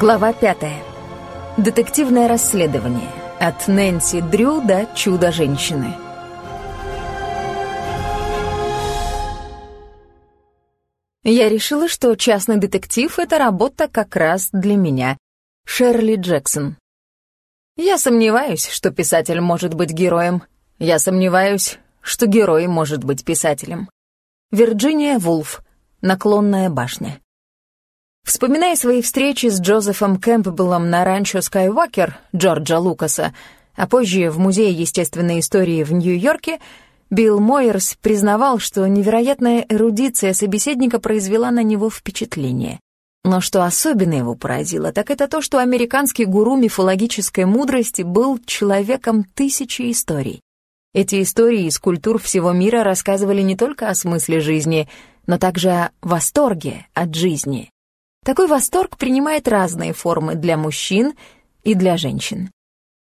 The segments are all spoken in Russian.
Глава пятая. Детективное расследование. От Нэнси Дрю до Чудо-женщины. Я решила, что частный детектив — это работа как раз для меня. Шерли Джексон. Я сомневаюсь, что писатель может быть героем. Я сомневаюсь, что герой может быть писателем. Вирджиния Вулф. Наклонная башня. Вспоминая свои встречи с Джозефом Кэмпбеллом на ранчо Скайуокер Джорджа Лукаса, а позже в Музее естественной истории в Нью-Йорке, Билл Мойерс признавал, что невероятная эрудиция собеседника произвела на него впечатление. Но что особенно его поразило, так это то, что американский гуру мифологической мудрости был человеком тысячи историй. Эти истории из культур всего мира рассказывали не только о смысле жизни, но также о восторге от жизни. Такой восторг принимает разные формы для мужчин и для женщин.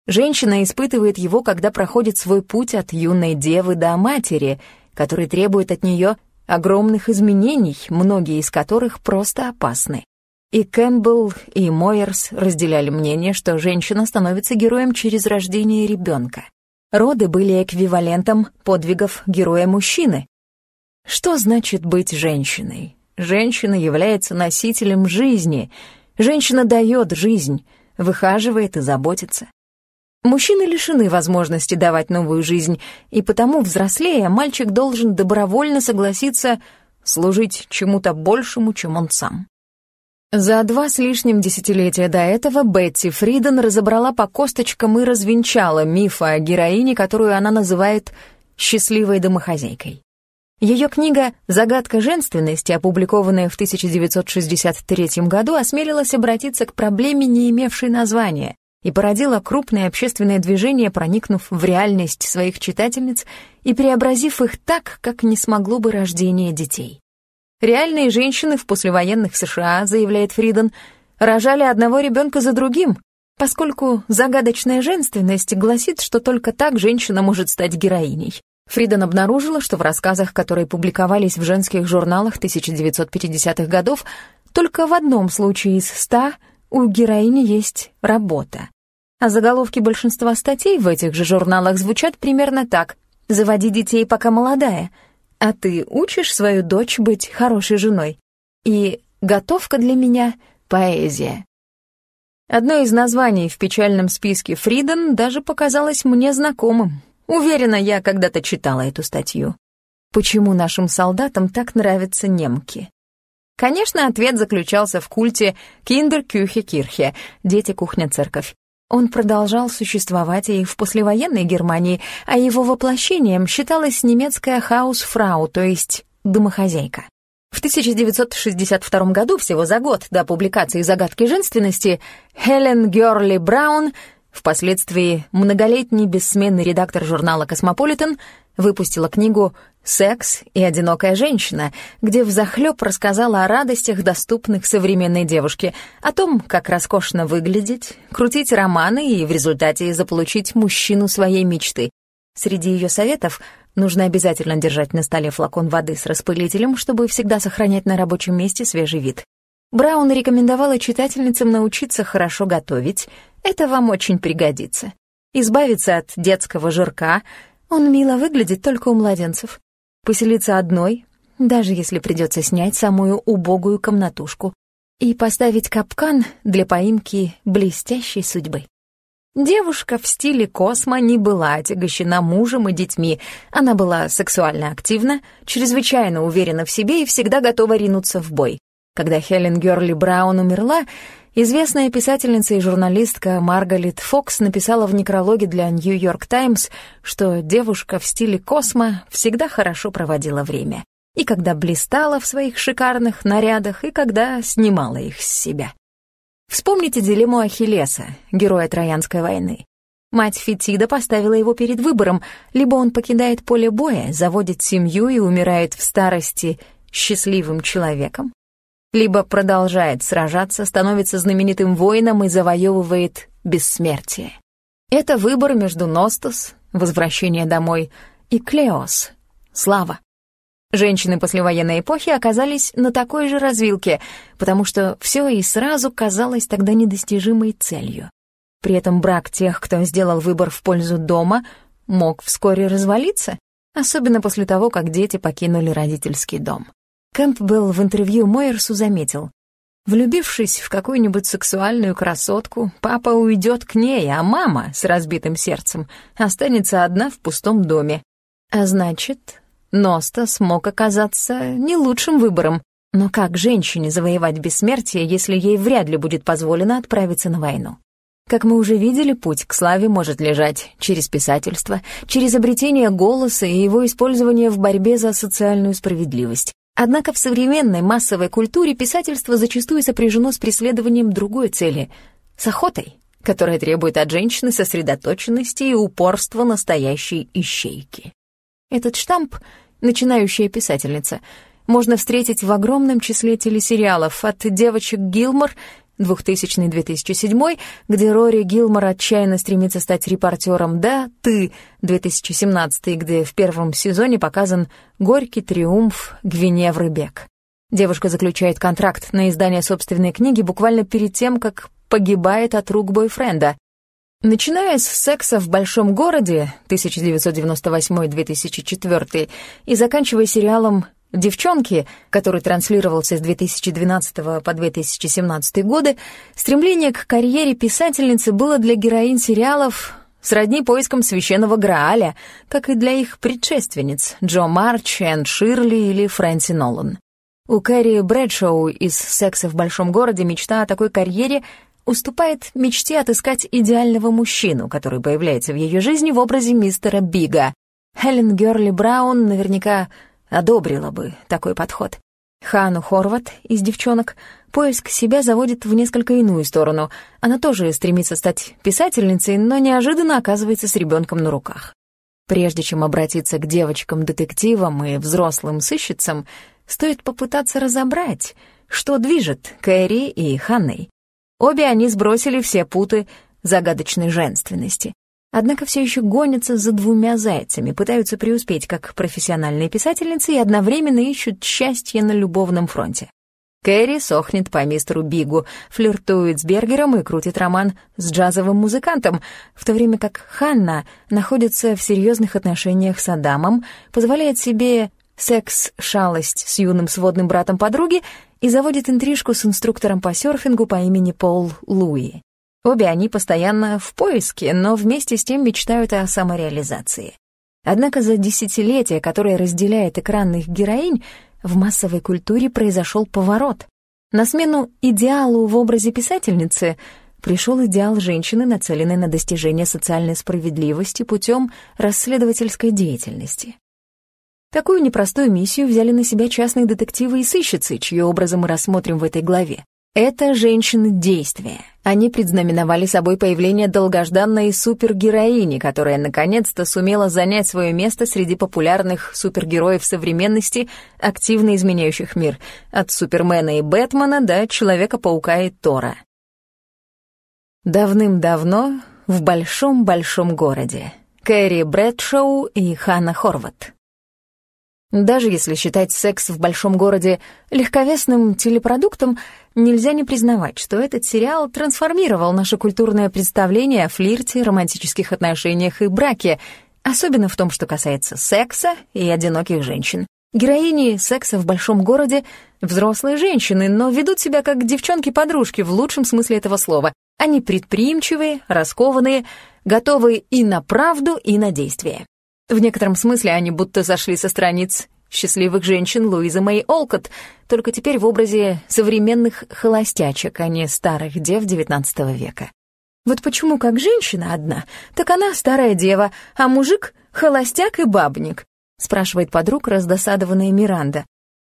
Женщина испытывает его, когда проходит свой путь от юной девы до матери, который требует от нее огромных изменений, многие из которых просто опасны. И Кэмпбелл, и Мойерс разделяли мнение, что женщина становится героем через рождение ребенка. Роды были эквивалентом подвигов героя-мужчины. Что значит быть женщиной? Женщина является носителем жизни. Женщина дает жизнь, выхаживает и заботится. Мужчины лишены возможности давать новую жизнь, и потому, взрослея, мальчик должен добровольно согласиться служить чему-то большему, чем он сам. За два с лишним десятилетия до этого Бетти Фриден разобрала по косточкам и развенчала миф о героине, которую она называет «счастливой домохозяйкой». Ее книга «Загадка женственности», опубликованная в 1963 году, осмелилась обратиться к проблеме, не имевшей названия, и породила крупное общественное движение, проникнув в реальность своих читательниц и преобразив их так, как не смогло бы рождение детей. Реальные женщины в послевоенных США, заявляет Фриден, рожали одного ребенка за другим, поскольку загадочная женственность гласит, что только так женщина может стать героиней. Фриден обнаружила, что в рассказах, которые публиковались в женских журналах 1950-х годов, только в одном случае из ста у героини есть работа. А заголовки большинства статей в этих же журналах звучат примерно так. «Заводи детей, пока молодая», «А ты учишь свою дочь быть хорошей женой?» и «Готовка для меня — поэзия». Одно из названий в печальном списке Фриден даже показалось мне знакомым. Уверена, я когда-то читала эту статью. Почему нашим солдатам так нравятся немки? Конечно, ответ заключался в культе Kinder-Küche-Kirche, дети-кухня-церковь. Он продолжал существовать и в послевоенной Германии, а его воплощением считалась немецкая Hausfrau, то есть домохозяйка. В 1962 году, всего за год до публикации «Загадки женственности», Хелен Герли Браун Впоследствии многолетний бессменный редактор журнала «Cosmopolitan» выпустила книгу «Секс и одинокая женщина», где взахлёб рассказала о радостях, доступных современной девушке, о том, как роскошно выглядеть, крутить романы и в результате заполучить мужчину своей мечты. Среди ее советов нужно обязательно держать на столе флакон воды с распылителем, чтобы всегда сохранять на рабочем месте свежий вид. Браун рекомендовала читательницам научиться хорошо готовить, это вам очень пригодится. Избавиться от детского жирка, он мило выглядит только у младенцев. Поселиться одной, даже если придется снять самую убогую комнатушку, и поставить капкан для поимки блестящей судьбы. Девушка в стиле космо не была отягощена мужем и детьми. Она была сексуально активна, чрезвычайно уверена в себе и всегда готова ринуться в бой. Когда Хелен Герли Браун умерла, известная писательница и журналистка Маргалет Фокс написала в некрологе для «Нью-Йорк Таймс», что девушка в стиле космо всегда хорошо проводила время. И когда блистала в своих шикарных нарядах, и когда снимала их с себя. Вспомните дилемму Ахиллеса, героя Троянской войны. Мать Фетида поставила его перед выбором, либо он покидает поле боя, заводит семью и умирает в старости счастливым человеком, либо продолжает сражаться, становится знаменитым воином и завоевывает бессмертие. Это выбор между Ностос, возвращение домой, и Клеос, слава. Женщины послевоенной эпохи оказались на такой же развилке, потому что все и сразу казалось тогда недостижимой целью. При этом брак тех, кто сделал выбор в пользу дома, мог вскоре развалиться, особенно после того, как дети покинули родительский дом. Кэмпбелл в интервью Мойерсу заметил, Влюбившись в какую-нибудь сексуальную красотку, папа уйдет к ней, а мама с разбитым сердцем останется одна в пустом доме. А значит, Носта смог оказаться не лучшим выбором. Но как женщине завоевать бессмертие, если ей вряд ли будет позволено отправиться на войну? Как мы уже видели, путь к славе может лежать через писательство, через обретение голоса и его использование в борьбе за социальную справедливость. Однако в современной массовой культуре писательство зачастую сопряжено с преследованием другой цели — с охотой, которая требует от женщины сосредоточенности и упорства настоящей ищейки. Этот штамп «начинающая писательница» можно встретить в огромном числе телесериалов от «Девочек Гилмор» 2000-2007, где Рори Гилмор отчаянно стремится стать репортером, да, «Ты» 2017, где в первом сезоне показан горький триумф Гвиневры Бек. Девушка заключает контракт на издание собственной книги буквально перед тем, как погибает от рук бойфренда. Начиная с секса в большом городе 1998-2004 и заканчивая сериалом «Девчонки», который транслировался с 2012 по 2017 годы, стремление к карьере писательницы было для героинь сериалов сродни поискам священного Грааля, как и для их предшественниц Джо Марч, Энн Ширли или Фрэнси Нолан. У Кэрри Брэдшоу из «Секса в большом городе» мечта о такой карьере уступает мечте отыскать идеального мужчину, который появляется в ее жизни в образе мистера Бига. Хелен Герли Браун наверняка одобрила бы такой подход. Хану Хорват из «Девчонок» поиск себя заводит в несколько иную сторону. Она тоже стремится стать писательницей, но неожиданно оказывается с ребенком на руках. Прежде чем обратиться к девочкам-детективам и взрослым сыщицам, стоит попытаться разобрать, что движет Кэрри и Ханной. Обе они сбросили все путы загадочной женственности. Однако все еще гонятся за двумя зайцами, пытаются преуспеть как профессиональные писательницы и одновременно ищут счастье на любовном фронте. Кэрри сохнет по мистеру Бигу, флиртует с Бергером и крутит роман с джазовым музыкантом, в то время как Ханна находится в серьезных отношениях с Адамом, позволяет себе секс-шалость с юным сводным братом подруги и заводит интрижку с инструктором по серфингу по имени Пол Луи. Обе они постоянно в поиске, но вместе с тем мечтают о самореализации. Однако за десятилетия, которое разделяет экранных героинь, в массовой культуре произошел поворот. На смену идеалу в образе писательницы пришел идеал женщины, нацеленной на достижение социальной справедливости путем расследовательской деятельности. Такую непростую миссию взяли на себя частные детективы и сыщицы, чьи образы мы рассмотрим в этой главе. Это женщины действия. Они предзнаменовали собой появление долгожданной супергероини, которая наконец-то сумела занять свое место среди популярных супергероев современности, активно изменяющих мир, от Супермена и Бэтмена до Человека-паука и Тора. Давным-давно в большом-большом городе. Кэрри Брэдшоу и Ханна Хорват. Даже если считать секс в большом городе легковесным телепродуктом, нельзя не признавать, что этот сериал трансформировал наше культурное представление о флирте, романтических отношениях и браке, особенно в том, что касается секса и одиноких женщин. Героини секса в большом городе — взрослые женщины, но ведут себя как девчонки-подружки в лучшем смысле этого слова. Они предприимчивые, раскованные, готовые и на правду, и на действие. В некотором смысле они будто зашли со страниц счастливых женщин Луизы Мэй Олкот, только теперь в образе современных холостячек, а не старых дев XIX века. Вот почему как женщина одна, так она старая дева, а мужик — холостяк и бабник, спрашивает подруг раздосадованная Миранда.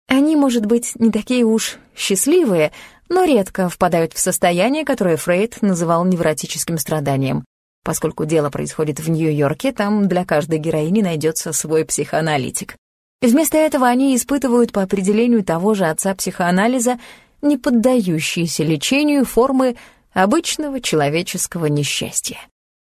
Они, может быть, не такие уж счастливые, но редко впадают в состояние, которое Фрейд называл невротическим страданием. Поскольку дело происходит в Нью-Йорке, там для каждой героини найдется свой психоаналитик. Вместо этого они испытывают по определению того же отца психоанализа не поддающиеся лечению формы обычного человеческого несчастья.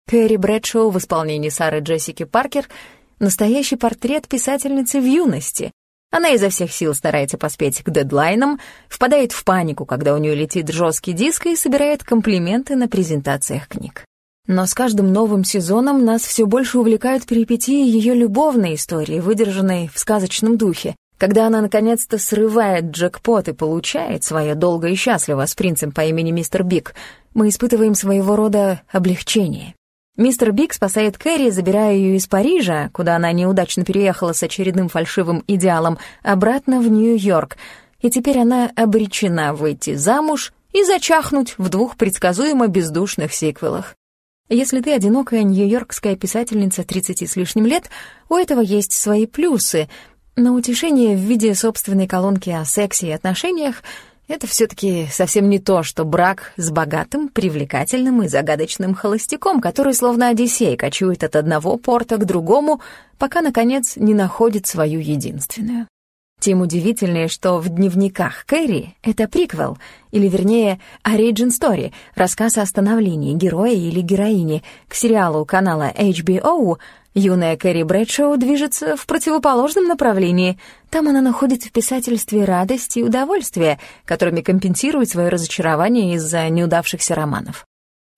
Кэрри Брэдшоу в исполнении Сары Джессики Паркер — настоящий портрет писательницы в юности, Она изо всех сил старается поспеть к дедлайнам, впадает в панику, когда у нее летит жесткий диск и собирает комплименты на презентациях книг. Но с каждым новым сезоном нас все больше увлекают перипетии ее любовной истории, выдержанной в сказочном духе. Когда она наконец-то срывает джекпот и получает свое долго и счастливо с принцем по имени мистер Биг, мы испытываем своего рода облегчение. Мистер Биг спасает Кэрри, забирая ее из Парижа, куда она неудачно переехала с очередным фальшивым идеалом, обратно в Нью-Йорк, и теперь она обречена выйти замуж и зачахнуть в двух предсказуемо бездушных сиквелах. Если ты одинокая нью-йоркская писательница 30 с лишним лет, у этого есть свои плюсы, но утешение в виде собственной колонки о сексе и отношениях — это все-таки совсем не то, что брак с богатым, привлекательным и загадочным холостяком, который словно Одиссей кочует от одного порта к другому, пока, наконец, не находит свою единственную. Тем удивительнее, что в дневниках Кэрри это приквел, или вернее, origin story, рассказ о становлении героя или героини к сериалу канала HBO Юная Кэрри Брэдшоу движется в противоположном направлении. Там она находит в писательстве радость и удовольствие, которыми компенсирует свое разочарование из-за неудавшихся романов.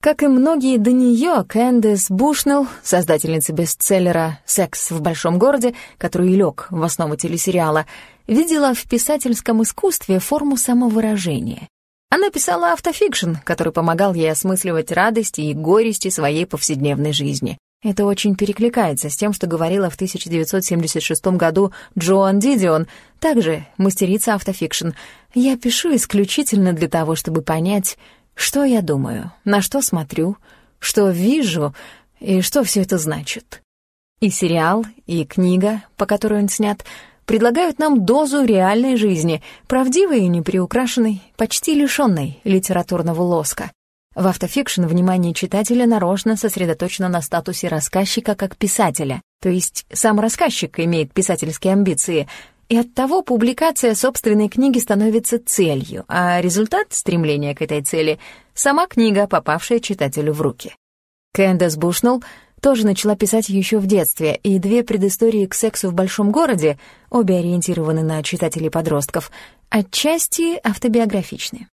Как и многие до нее, Кэндис Бушнелл, создательница бестселлера «Секс в большом городе», который лег в основу телесериала, видела в писательском искусстве форму самовыражения. Она писала автофикшн, который помогал ей осмысливать радости и горести своей повседневной жизни. Это очень перекликается с тем, что говорила в 1976 году Джоан Дидион, также мастерица автофикшн. «Я пишу исключительно для того, чтобы понять, что я думаю, на что смотрю, что вижу и что все это значит». И сериал, и книга, по которой он снят, предлагают нам дозу реальной жизни, правдивой и неприукрашенной, почти лишенной литературного лоска. В автофикшн внимание читателя нарочно сосредоточено на статусе рассказчика как писателя, то есть сам рассказчик имеет писательские амбиции, и оттого публикация собственной книги становится целью, а результат стремления к этой цели — сама книга, попавшая читателю в руки. Кэндас Бушнелл тоже начала писать еще в детстве, и две предыстории к сексу в большом городе, обе ориентированы на читателей-подростков, отчасти автобиографичны.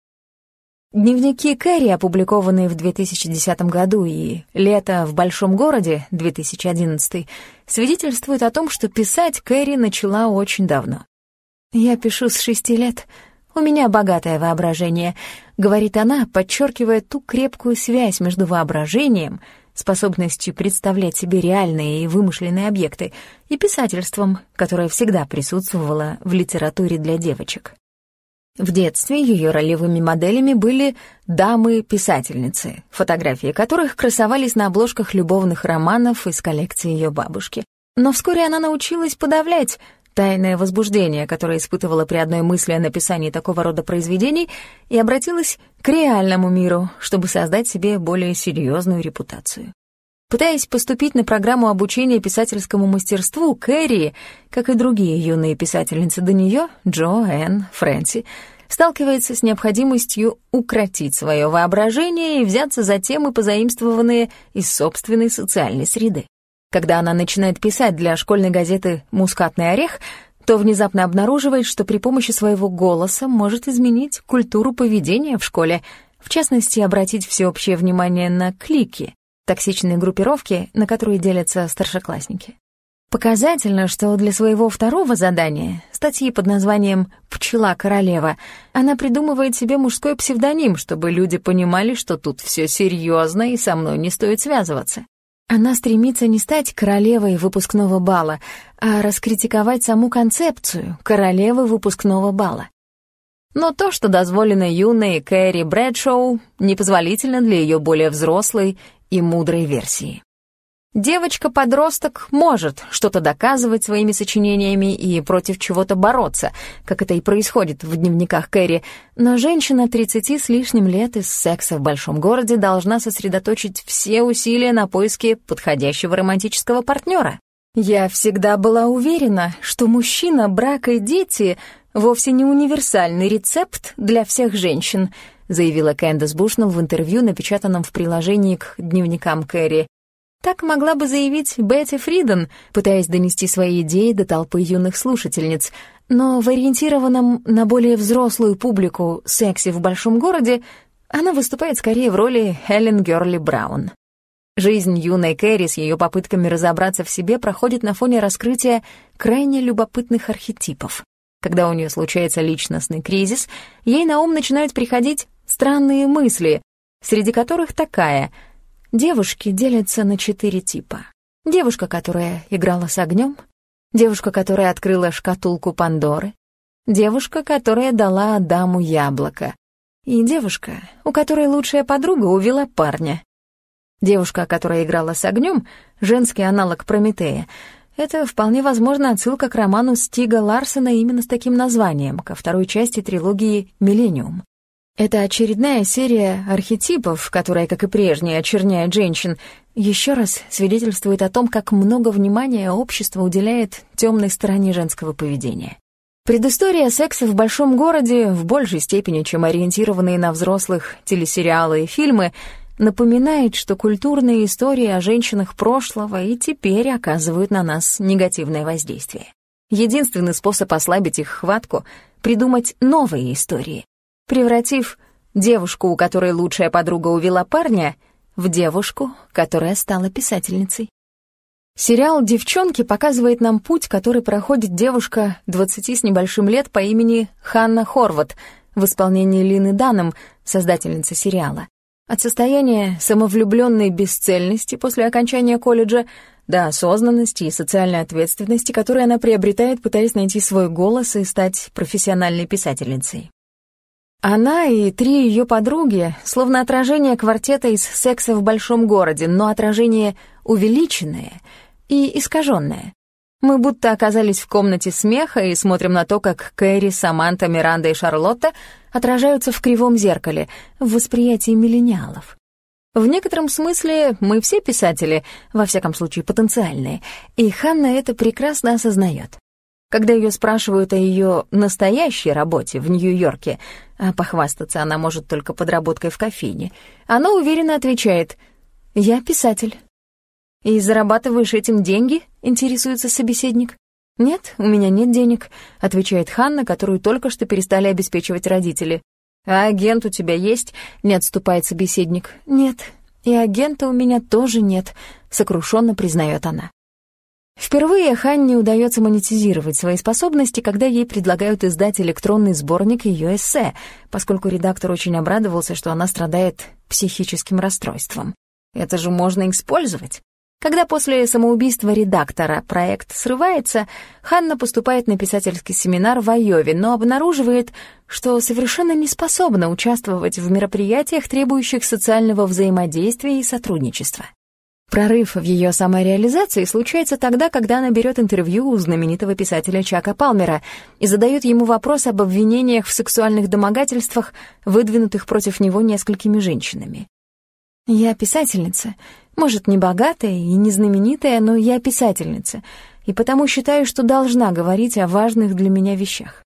Дневники Кэрри, опубликованные в 2010 году, и «Лето в большом городе» 2011, свидетельствуют о том, что писать Кэрри начала очень давно. «Я пишу с шести лет. У меня богатое воображение», — говорит она, подчеркивая ту крепкую связь между воображением, способностью представлять себе реальные и вымышленные объекты, и писательством, которое всегда присутствовало в литературе для девочек. В детстве ее ролевыми моделями были дамы-писательницы, фотографии которых красовались на обложках любовных романов из коллекции ее бабушки. Но вскоре она научилась подавлять тайное возбуждение, которое испытывала при одной мысли о написании такого рода произведений, и обратилась к реальному миру, чтобы создать себе более серьезную репутацию. Пытаясь поступить на программу обучения писательскому мастерству, Кэрри, как и другие юные писательницы до нее, Джо, Энн, Фрэнси, сталкивается с необходимостью укротить свое воображение и взяться за темы, позаимствованные из собственной социальной среды. Когда она начинает писать для школьной газеты «Мускатный орех», то внезапно обнаруживает, что при помощи своего голоса может изменить культуру поведения в школе, в частности, обратить всеобщее внимание на клики, токсичные группировки, на которые делятся старшеклассники. Показательно, что для своего второго задания, статьи под названием «Пчела-королева», она придумывает себе мужской псевдоним, чтобы люди понимали, что тут все серьезно и со мной не стоит связываться. Она стремится не стать королевой выпускного бала, а раскритиковать саму концепцию королевы выпускного бала. Но то, что дозволено юной Кэрри Брэдшоу, непозволительно для ее более взрослой и мудрой версии. Девочка-подросток может что-то доказывать своими сочинениями и против чего-то бороться, как это и происходит в дневниках Кэрри, но женщина 30 с лишним лет из секса в большом городе должна сосредоточить все усилия на поиске подходящего романтического партнера. Я всегда была уверена, что мужчина, брак и дети вовсе не универсальный рецепт для всех женщин — заявила Кэндис Бушнелл в интервью, напечатанном в приложении к дневникам Кэрри. Так могла бы заявить Бетти Фриден, пытаясь донести свои идеи до толпы юных слушательниц, Но в ориентированном на более взрослую публику сексе в большом городе она выступает скорее в роли Хелен Герли Браун. Жизнь юной Кэрри с ее попытками разобраться в себе проходит на фоне раскрытия крайне любопытных архетипов. Когда у нее случается личностный кризис, ей на ум начинают приходить странные мысли, среди которых такая — Девушки делятся на четыре типа. Девушка, которая играла с огнем, девушка, которая открыла шкатулку Пандоры, девушка, которая дала Адаму яблоко, и девушка, у которой лучшая подруга увела парня. Девушка, которая играла с огнем, женский аналог Прометея, это вполне возможно отсылка к роману Стига Ларсена именно с таким названием, ко второй части трилогии «Миллениум». Это очередная серия архетипов, которая, как и прежняя, очерняет женщин, еще раз свидетельствует о том, как много внимания общество уделяет темной стороне женского поведения. Предыстория секса в большом городе, в большей степени, чем ориентированные на взрослых телесериалы и фильмы, напоминает, что культурные истории о женщинах прошлого и теперь оказывают на нас негативное воздействие. Единственный способ ослабить их хватку — придумать новые истории, превратив девушку, у которой лучшая подруга увела парня, в девушку, которая стала писательницей. Сериал «Девчонки» показывает нам путь, который проходит девушка 20 с небольшим лет по имени Ханна Хорват в исполнении Лины Даном, создательницы сериала. От состояния самовлюбленной бесцельности после окончания колледжа до осознанности и социальной ответственности, которую она приобретает, пытаясь найти свой голос и стать профессиональной писательницей. Она и три ее подруги словно отражение квартета из секса в большом городе, но отражение увеличенное и искаженное. Мы будто оказались в комнате смеха и смотрим на то, как Кэрри, Саманта, Миранда и Шарлотта отражаются в кривом зеркале, в восприятии миллениалов. В некотором смысле мы все писатели, во всяком случае потенциальные, и Ханна это прекрасно осознает. Когда ее спрашивают о ее настоящей работе в Нью-Йорке, а похвастаться она может только подработкой в кофейне, она уверенно отвечает «Я писатель». «И зарабатываешь этим деньги?» — интересуется собеседник. «Нет, у меня нет денег», — отвечает Ханна, которую только что перестали обеспечивать родители. «А агент у тебя есть?» — не отступает собеседник. «Нет, и агента у меня тоже нет», — сокрушенно признает она. Впервые Ханне удается монетизировать свои способности, когда ей предлагают издать электронный сборник ее эссе, поскольку редактор очень обрадовался, что она страдает психическим расстройством. Это же можно использовать. Когда после самоубийства редактора проект срывается, Ханна поступает на писательский семинар в Айове, но обнаруживает, что совершенно не способна участвовать в мероприятиях, требующих социального взаимодействия и сотрудничества. Прорыв в ее самореализации случается тогда, когда она берет интервью у знаменитого писателя Чака Палмера и задает ему вопрос об обвинениях в сексуальных домогательствах, выдвинутых против него несколькими женщинами. «Я писательница, может, не богатая и не знаменитая, но я писательница, и потому считаю, что должна говорить о важных для меня вещах».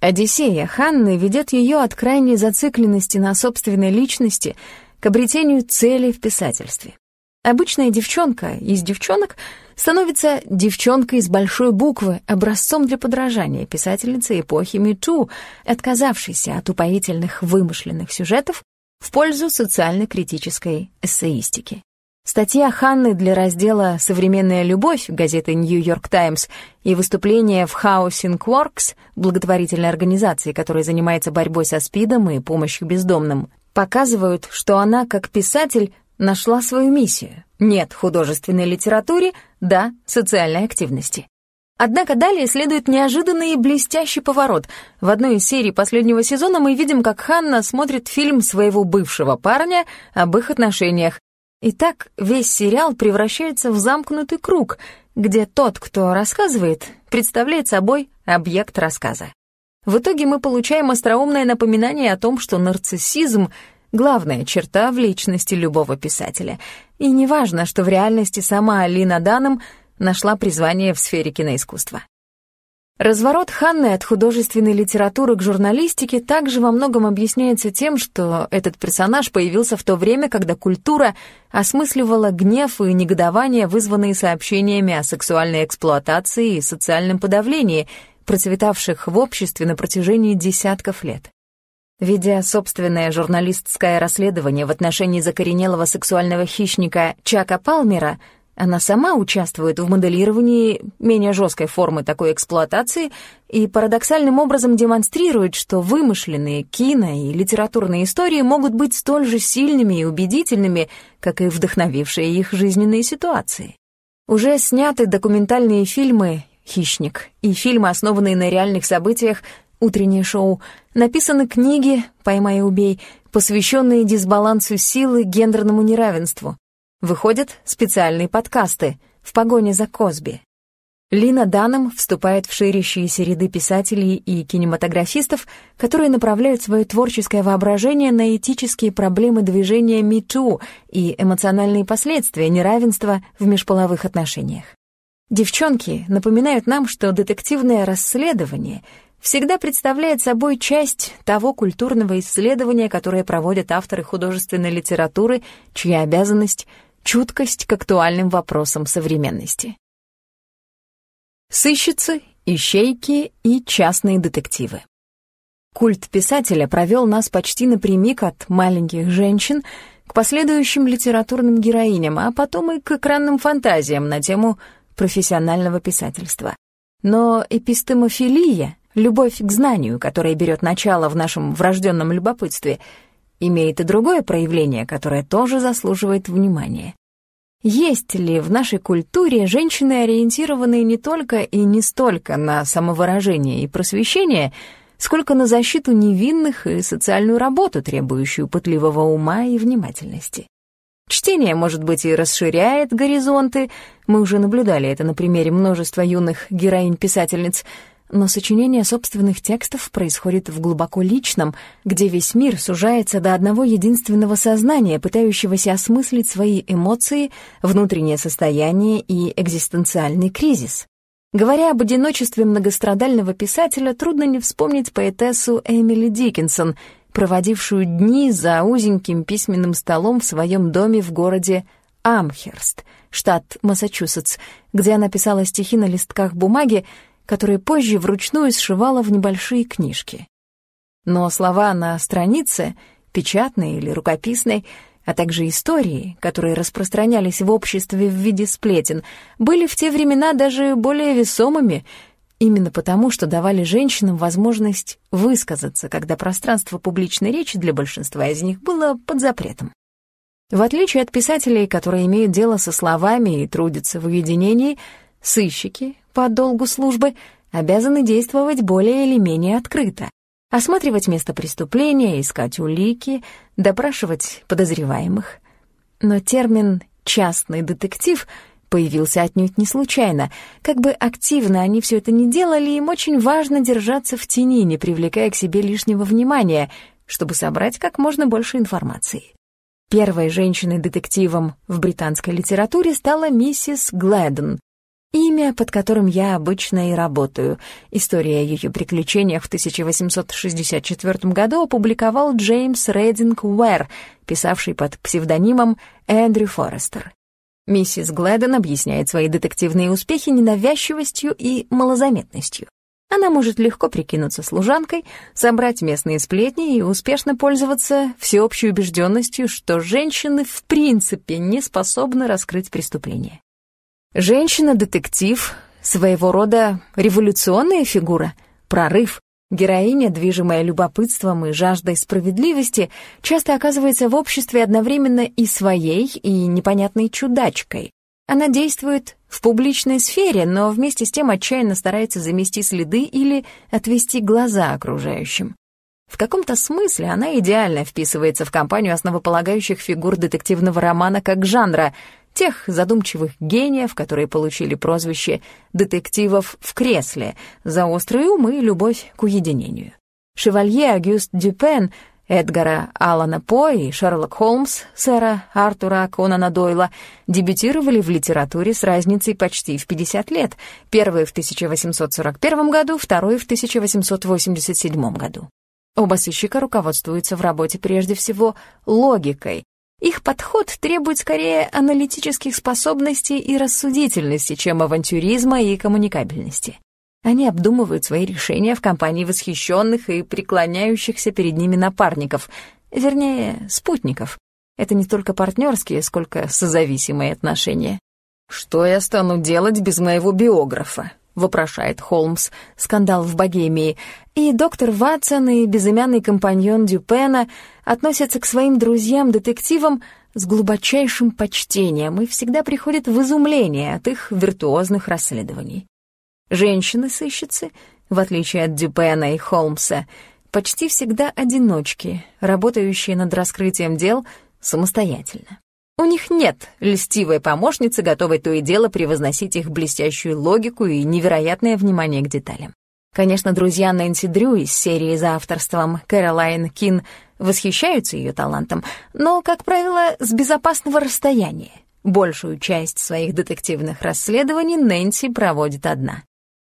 Одиссея Ханны ведет ее от крайней зацикленности на собственной личности к обретению цели в писательстве. Обычная девчонка из девчонок становится девчонкой из большой буквы, образцом для подражания писательницы эпохи МИТУ, отказавшейся от упоительных вымышленных сюжетов в пользу социально-критической эссеистики. Статья Ханны для раздела «Современная любовь» газеты «Нью-Йорк Таймс» и выступление в Housing Works, благотворительной организации, которая занимается борьбой со СПИДом и помощью бездомным, показывают, что она, как писатель, нашла свою миссию. Нет художественной литературе, да социальной активности. Однако далее следует неожиданный и блестящий поворот. В одной из серий последнего сезона мы видим, как Ханна смотрит фильм своего бывшего парня об их отношениях. И так весь сериал превращается в замкнутый круг, где тот, кто рассказывает, представляет собой объект рассказа. В итоге мы получаем остроумное напоминание о том, что нарциссизм главная черта в личности любого писателя. И неважно, что в реальности сама Алина Даном нашла призвание в сфере киноискусства. Разворот Ханны от художественной литературы к журналистике также во многом объясняется тем, что этот персонаж появился в то время, когда культура осмысливала гнев и негодование, вызванные сообщениями о сексуальной эксплуатации и социальном подавлении, процветавших в обществе на протяжении десятков лет. Ведя собственное журналистское расследование в отношении закоренелого сексуального хищника Чака Палмера, она сама участвует в моделировании менее жесткой формы такой эксплуатации и парадоксальным образом демонстрирует, что вымышленные кино и литературные истории могут быть столь же сильными и убедительными, как и вдохновившие их жизненные ситуации. Уже сняты документальные фильмы «Хищник» и фильмы, основанные на реальных событиях «Утреннее шоу», написаны книги «Поймай и убей», посвященные дисбалансу силы гендерному неравенству. Выходят специальные подкасты «В погоне за Косби». Лина Даном вступает в ширящиеся ряды писателей и кинематографистов, которые направляют свое творческое воображение на этические проблемы движения МИТУ и эмоциональные последствия неравенства в межполовых отношениях. Девчонки напоминают нам, что детективное расследование всегда представляет собой часть того культурного исследования, которое проводят авторы художественной литературы, чья обязанность — чуткость к актуальным вопросам современности. Сыщицы, ищейки и частные детективы. Культ писателя провел нас почти напрямик от маленьких женщин к последующим литературным героиням, а потом и к экранным фантазиям на тему профессионального писательства. Но эпистемофилия, любовь к знанию, которая берет начало в нашем врожденном любопытстве, имеет и другое проявление, которое тоже заслуживает внимания. Есть ли в нашей культуре женщины, ориентированные не только и не столько на самовыражение и просвещение, сколько на защиту невинных и социальную работу, требующую пытливого ума и внимательности? Чтение, может быть, и расширяет горизонты, мы уже наблюдали это на примере множества юных героинь-писательниц, но сочинение собственных текстов происходит в глубоко личном, где весь мир сужается до одного единственного сознания, пытающегося осмыслить свои эмоции, внутреннее состояние и экзистенциальный кризис. Говоря об одиночестве многострадального писателя, трудно не вспомнить поэтессу Эмили Диккенсон — проводившую дни за узеньким письменным столом в своем доме в городе Амхерст, штат Массачусетс, где она писала стихи на листках бумаги, которые позже вручную сшивала в небольшие книжки. Но слова на странице, печатной или рукописной, а также истории, которые распространялись в обществе в виде сплетен, были в те времена даже более весомыми — Именно потому, что давали женщинам возможность высказаться, когда пространство публичной речи для большинства из них было под запретом. В отличие от писателей, которые имеют дело со словами и трудятся в уединении, сыщики по долгу службы обязаны действовать более или менее открыто, осматривать место преступления, искать улики, допрашивать подозреваемых. Но термин «частный детектив» — появился отнюдь не случайно. Как бы активно они все это не делали, им очень важно держаться в тени, не привлекая к себе лишнего внимания, чтобы собрать как можно больше информации. Первой женщиной-детективом в британской литературе стала миссис Глэдден, имя, под которым я обычно и работаю. История о ее приключениях в 1864 году опубликовал Джеймс Рединг Уэр, писавший под псевдонимом Эндрю Форестер. Миссис Глэдден объясняет свои детективные успехи ненавязчивостью и малозаметностью. Она может легко прикинуться служанкой, собрать местные сплетни и успешно пользоваться всеобщей убежденностью, что женщины в принципе не способны раскрыть преступление. Женщина-детектив — своего рода революционная фигура, прорыв, Героиня, движимая любопытством и жаждой справедливости, часто оказывается в обществе одновременно и своей, и непонятной чудачкой. Она действует в публичной сфере, но вместе с тем отчаянно старается замести следы или отвести глаза окружающим. В каком-то смысле она идеально вписывается в компанию основополагающих фигур детективного романа как жанра — тех задумчивых гениев, которые получили прозвище «детективов в кресле» за острые умы и любовь к уединению. Шевалье Агюст Дюпен, Эдгара Алана По и Шерлок Холмс, сэра Артура Конана Дойла, дебютировали в литературе с разницей почти в 50 лет, первый в 1841 году, второй в 1887 году. Оба сыщика руководствуются в работе прежде всего логикой, их подход требует скорее аналитических способностей и рассудительности, чем авантюризма и коммуникабельности. Они обдумывают свои решения в компании восхищенных и преклоняющихся перед ними напарников, вернее, спутников. Это не столько партнерские, сколько созависимые отношения. «Что я стану делать без моего биографа?» — вопрошает Холмс. Скандал в Богемии. И доктор Ватсон и безымянный компаньон Дюпена относятся к своим друзьям-детективам с глубочайшим почтением и всегда приходят в изумление от их виртуозных расследований. Женщины-сыщицы, в отличие от Дюпена и Холмса, почти всегда одиночки, работающие над раскрытием дел самостоятельно. У них нет льстивой помощницы, готовой то и дело превозносить их блестящую логику и невероятное внимание к деталям. Конечно, друзья Нэнси Дрю из серии за авторством Кэролайн Кин восхищаются ее талантом, но, как правило, с безопасного расстояния. Большую часть своих детективных расследований Нэнси проводит одна.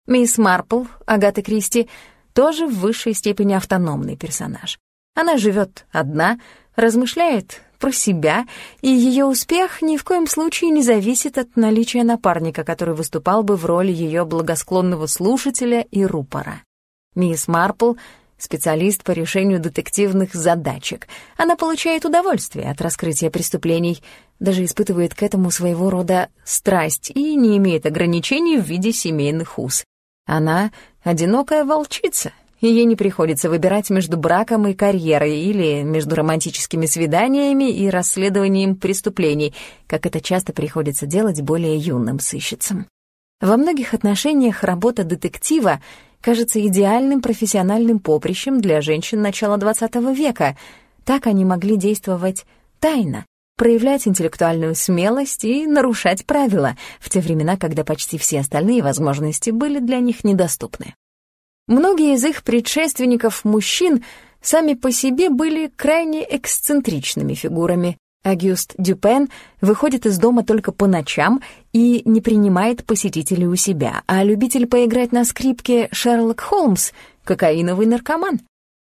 Мисс Марпл, Агата Кристи, тоже в высшей степени автономный персонаж. Она живет одна, размышляет про себя, и ее успех ни в коем случае не зависит от наличия напарника, который выступал бы в роли ее благосклонного слушателя и рупора. Мисс Марпл — специалист по решению детективных задачек. Она получает удовольствие от раскрытия преступлений, даже испытывает к этому своего рода страсть и не имеет ограничений в виде семейных уз. Она — одинокая волчица, и ей не приходится выбирать между браком и карьерой или между романтическими свиданиями и расследованием преступлений, как это часто приходится делать более юным сыщицам. Во многих отношениях работа детектива кажется идеальным профессиональным поприщем для женщин начала XX века. Так они могли действовать тайно, проявлять интеллектуальную смелость и нарушать правила в те времена, когда почти все остальные возможности были для них недоступны. Многие из их предшественников-мужчин сами по себе были крайне эксцентричными фигурами. Агюст Дюпен выходит из дома только по ночам и не принимает посетителей у себя, а любитель поиграть на скрипке Шерлок Холмс — кокаиновый наркоман.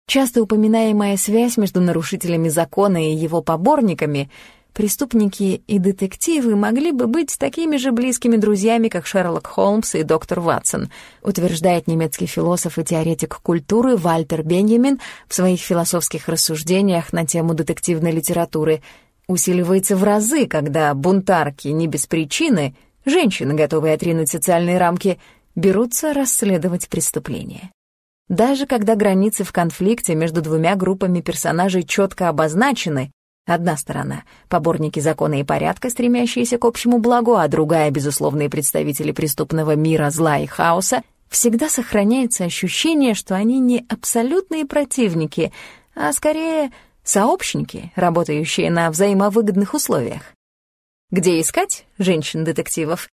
Часто упоминаемая связь между нарушителями закона и его поборниками Преступники и детективы могли бы быть такими же близкими друзьями, как Шерлок Холмс и доктор Ватсон, утверждает немецкий философ и теоретик культуры Вальтер Бенjamin в своих философских рассуждениях на тему детективной литературы. Усиливается в разы, когда бунтарки не без причины, женщины, готовые отринуть социальные рамки, берутся расследовать преступления. Даже когда границы в конфликте между двумя группами персонажей четко обозначены, Одна сторона — поборники закона и порядка, стремящиеся к общему благу, а другая — безусловные представители преступного мира, зла и хаоса, всегда сохраняется ощущение, что они не абсолютные противники, а скорее сообщники, работающие на взаимовыгодных условиях. Где искать женщин-детективов?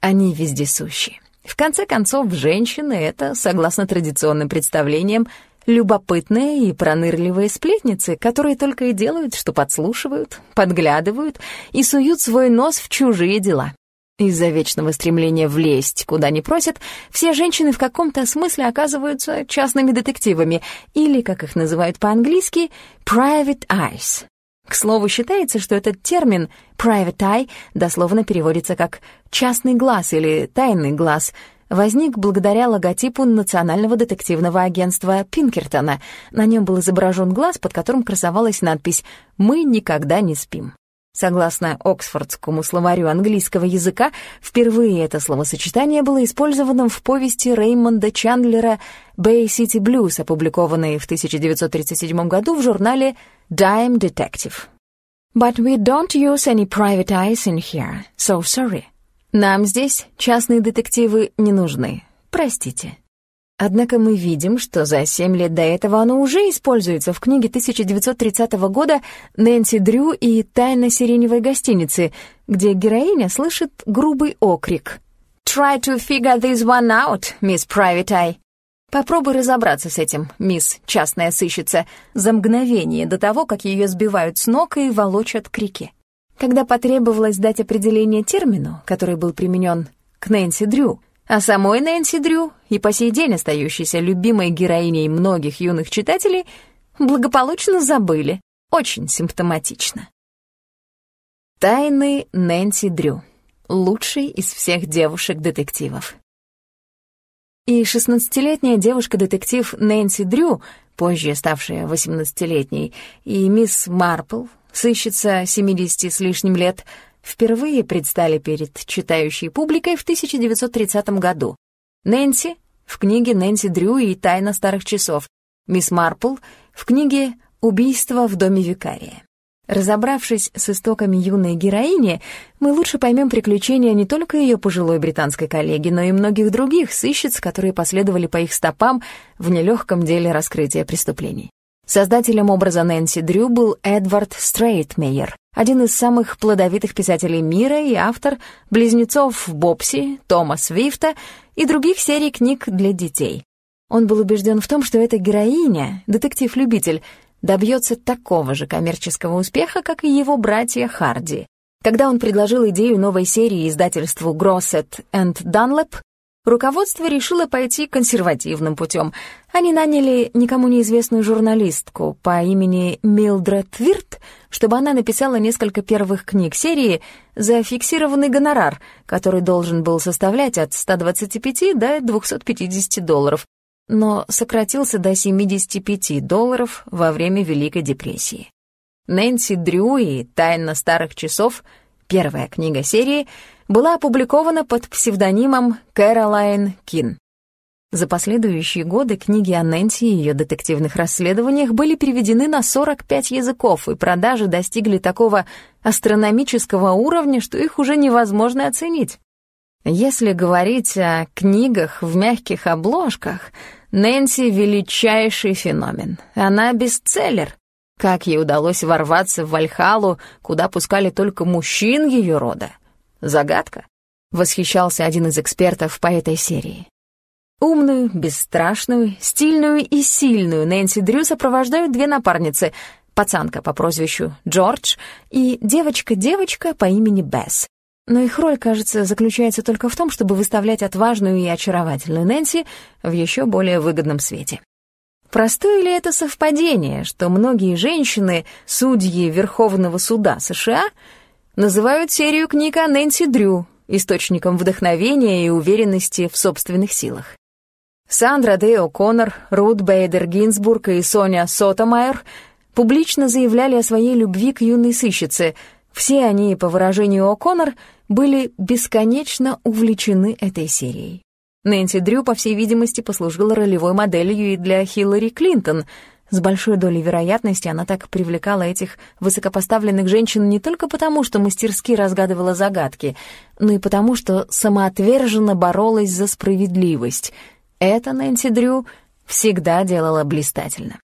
Они вездесущи. В конце концов, женщины — это, согласно традиционным представлениям, любопытные и пронырливые сплетницы, которые только и делают, что подслушивают, подглядывают и суют свой нос в чужие дела. Из-за вечного стремления влезть, куда не просят, все женщины в каком-то смысле оказываются частными детективами, или, как их называют по-английски, private eyes. К слову, считается, что этот термин «private eye» дословно переводится как «частный глаз» или «тайный глаз», возник благодаря логотипу Национального детективного агентства Пинкертона. На нем был изображен глаз, под которым красовалась надпись «Мы никогда не спим». Согласно Оксфордскому словарю английского языка, впервые это словосочетание было использовано в повести Реймонда Чандлера «Bay City Blues», опубликованной в 1937 году в журнале Dime Detective. But we don't use any private eyes in here, so sorry. Нам здесь частные детективы не нужны. Простите. Однако мы видим, что за семь лет до этого оно уже используется в книге 1930 года «Нэнси Дрю и тайна сиреневой гостиницы», где героиня слышит грубый окрик «Try to figure this one out, Miss Private Eye». Попробуй разобраться с этим, мисс частная сыщица, за мгновение до того, как ее сбивают с ног и волочат к реке. Когда потребовалось дать определение термину, который был применен к Нэнси Дрю, а самой Нэнси Дрю и по сей день остающейся любимой героиней многих юных читателей, благополучно забыли. Очень симптоматично. Тайны Нэнси Дрю. Лучший из всех девушек-детективов. И 16-летняя девушка-детектив Нэнси Дрю, позже ставшая 18-летней, и мисс Марпл, сыщица 70 с лишним лет, впервые предстали перед читающей публикой в 1930 году. Нэнси в книге «Нэнси Дрю и тайна старых часов», мисс Марпл в книге «Убийство в доме викария». Разобравшись с истоками юной героини, мы лучше поймем приключения не только ее пожилой британской коллеги, но и многих других сыщиц, которые последовали по их стопам в нелегком деле раскрытия преступлений. Создателем образа Нэнси Дрю был Эдвард Стрейтмейер, один из самых плодовитых писателей мира и автор «Близнецов Бобси», «Тома Свифта» и других серий книг для детей. Он был убежден в том, что эта героиня, детектив-любитель, добьется такого же коммерческого успеха, как и его братья Харди. Когда он предложил идею новой серии издательству Grosset and Dunlap, руководство решило пойти консервативным путем. Они наняли никому неизвестную журналистку по имени Милдред Вирт, чтобы она написала несколько первых книг серии за фиксированный гонорар, который должен был составлять от 125 до 250 долларов, но сократился до 75 долларов во время Великой депрессии. Нэнси Дрю и «Тайна старых часов», первая книга серии, была опубликована под псевдонимом Кэролайн Кин. За последующие годы книги о Нэнси и ее детективных расследованиях были переведены на 45 языков, и продажи достигли такого астрономического уровня, что их уже невозможно оценить. Если говорить о книгах в мягких обложках, Нэнси — величайший феномен. Она бестселлер. Как ей удалось ворваться в Вальхалу, куда пускали только мужчин ее рода? Загадка. Восхищался один из экспертов по этой серии. Умную, бесстрашную, стильную и сильную Нэнси Дрю сопровождают две напарницы — пацанка по прозвищу Джордж и девочка-девочка по имени Бесс. Но их роль, кажется, заключается только в том, чтобы выставлять отважную и очаровательную Нэнси в еще более выгодном свете. Простое ли это совпадение, что многие женщины, судьи Верховного суда США, называют серию книг о Нэнси Дрю источником вдохновения и уверенности в собственных силах? Сандра Дэй О'Коннор, Рут Бейдер Гинзбург и Соня Сотомайер публично заявляли о своей любви к юной сыщице. Все они, по выражению О'Коннор, были бесконечно увлечены этой серией. Нэнси Дрю, по всей видимости, послужила ролевой моделью и для Хиллари Клинтон. С большой долей вероятности она так привлекала этих высокопоставленных женщин не только потому, что мастерски разгадывала загадки, но и потому, что самоотверженно боролась за справедливость. Это Нэнси Дрю всегда делала блистательно.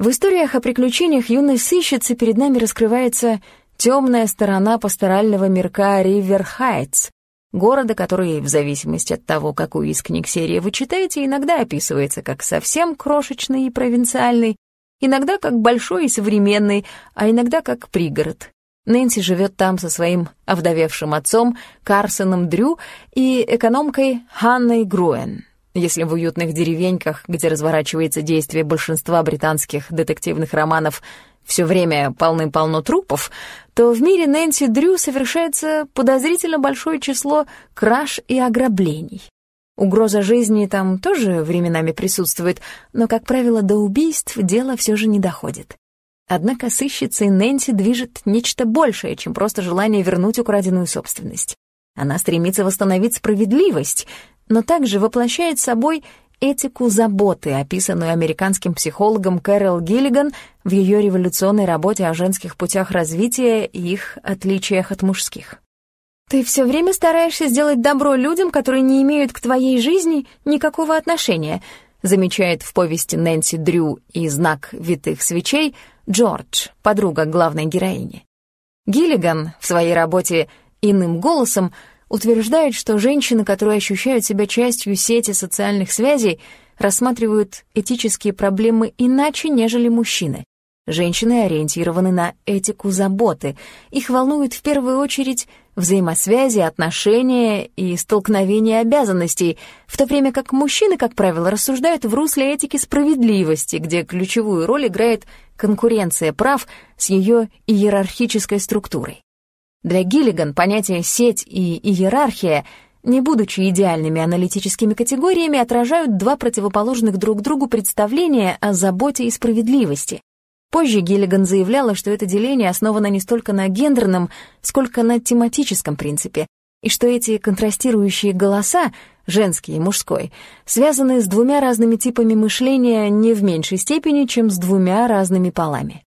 В историях о приключениях юной сыщицы перед нами раскрывается темная сторона пасторального мирка Ривер-Хайтс, города, который, в зависимости от того, какую из книг серии вы читаете, иногда описывается как совсем крошечный и провинциальный, иногда как большой и современный, а иногда как пригород. Нэнси живет там со своим овдовевшим отцом Карсоном Дрю и экономкой Ханной Груэн. Если в уютных деревеньках, где разворачивается действие большинства британских детективных романов, все время полным-полно трупов, то в мире Нэнси Дрю совершается подозрительно большое число краж и ограблений. Угроза жизни там тоже временами присутствует, но, как правило, до убийств дело все же не доходит. Однако сыщицей Нэнси движет нечто большее, чем просто желание вернуть украденную собственность. Она стремится восстановить справедливость, но также воплощает собой этику заботы, описанную американским психологом Кэрол Гиллиган в ее революционной работе о женских путях развития и их отличиях от мужских. «Ты все время стараешься сделать добро людям, которые не имеют к твоей жизни никакого отношения», замечает в повести Нэнси Дрю и «Знак витых свечей» Джордж, подруга главной героини. Гиллиган в своей работе «Иным голосом» утверждает, что женщины, которые ощущают себя частью сети социальных связей, рассматривают этические проблемы иначе, нежели мужчины. Женщины ориентированы на этику заботы. Их волнуют в первую очередь взаимосвязи, отношения и столкновения обязанностей, в то время как мужчины, как правило, рассуждают в русле этики справедливости, где ключевую роль играет конкуренция прав с ее иерархической структурой. Для Гиллиган понятие «сеть» и «иерархия» не будучи идеальными аналитическими категориями, отражают два противоположных друг другу представления о заботе и справедливости. Позже Гиллиган заявляла, что это деление основано не столько на гендерном, сколько на тематическом принципе, и что эти контрастирующие голоса, женский и мужской, связаны с двумя разными типами мышления не в меньшей степени, чем с двумя разными полами.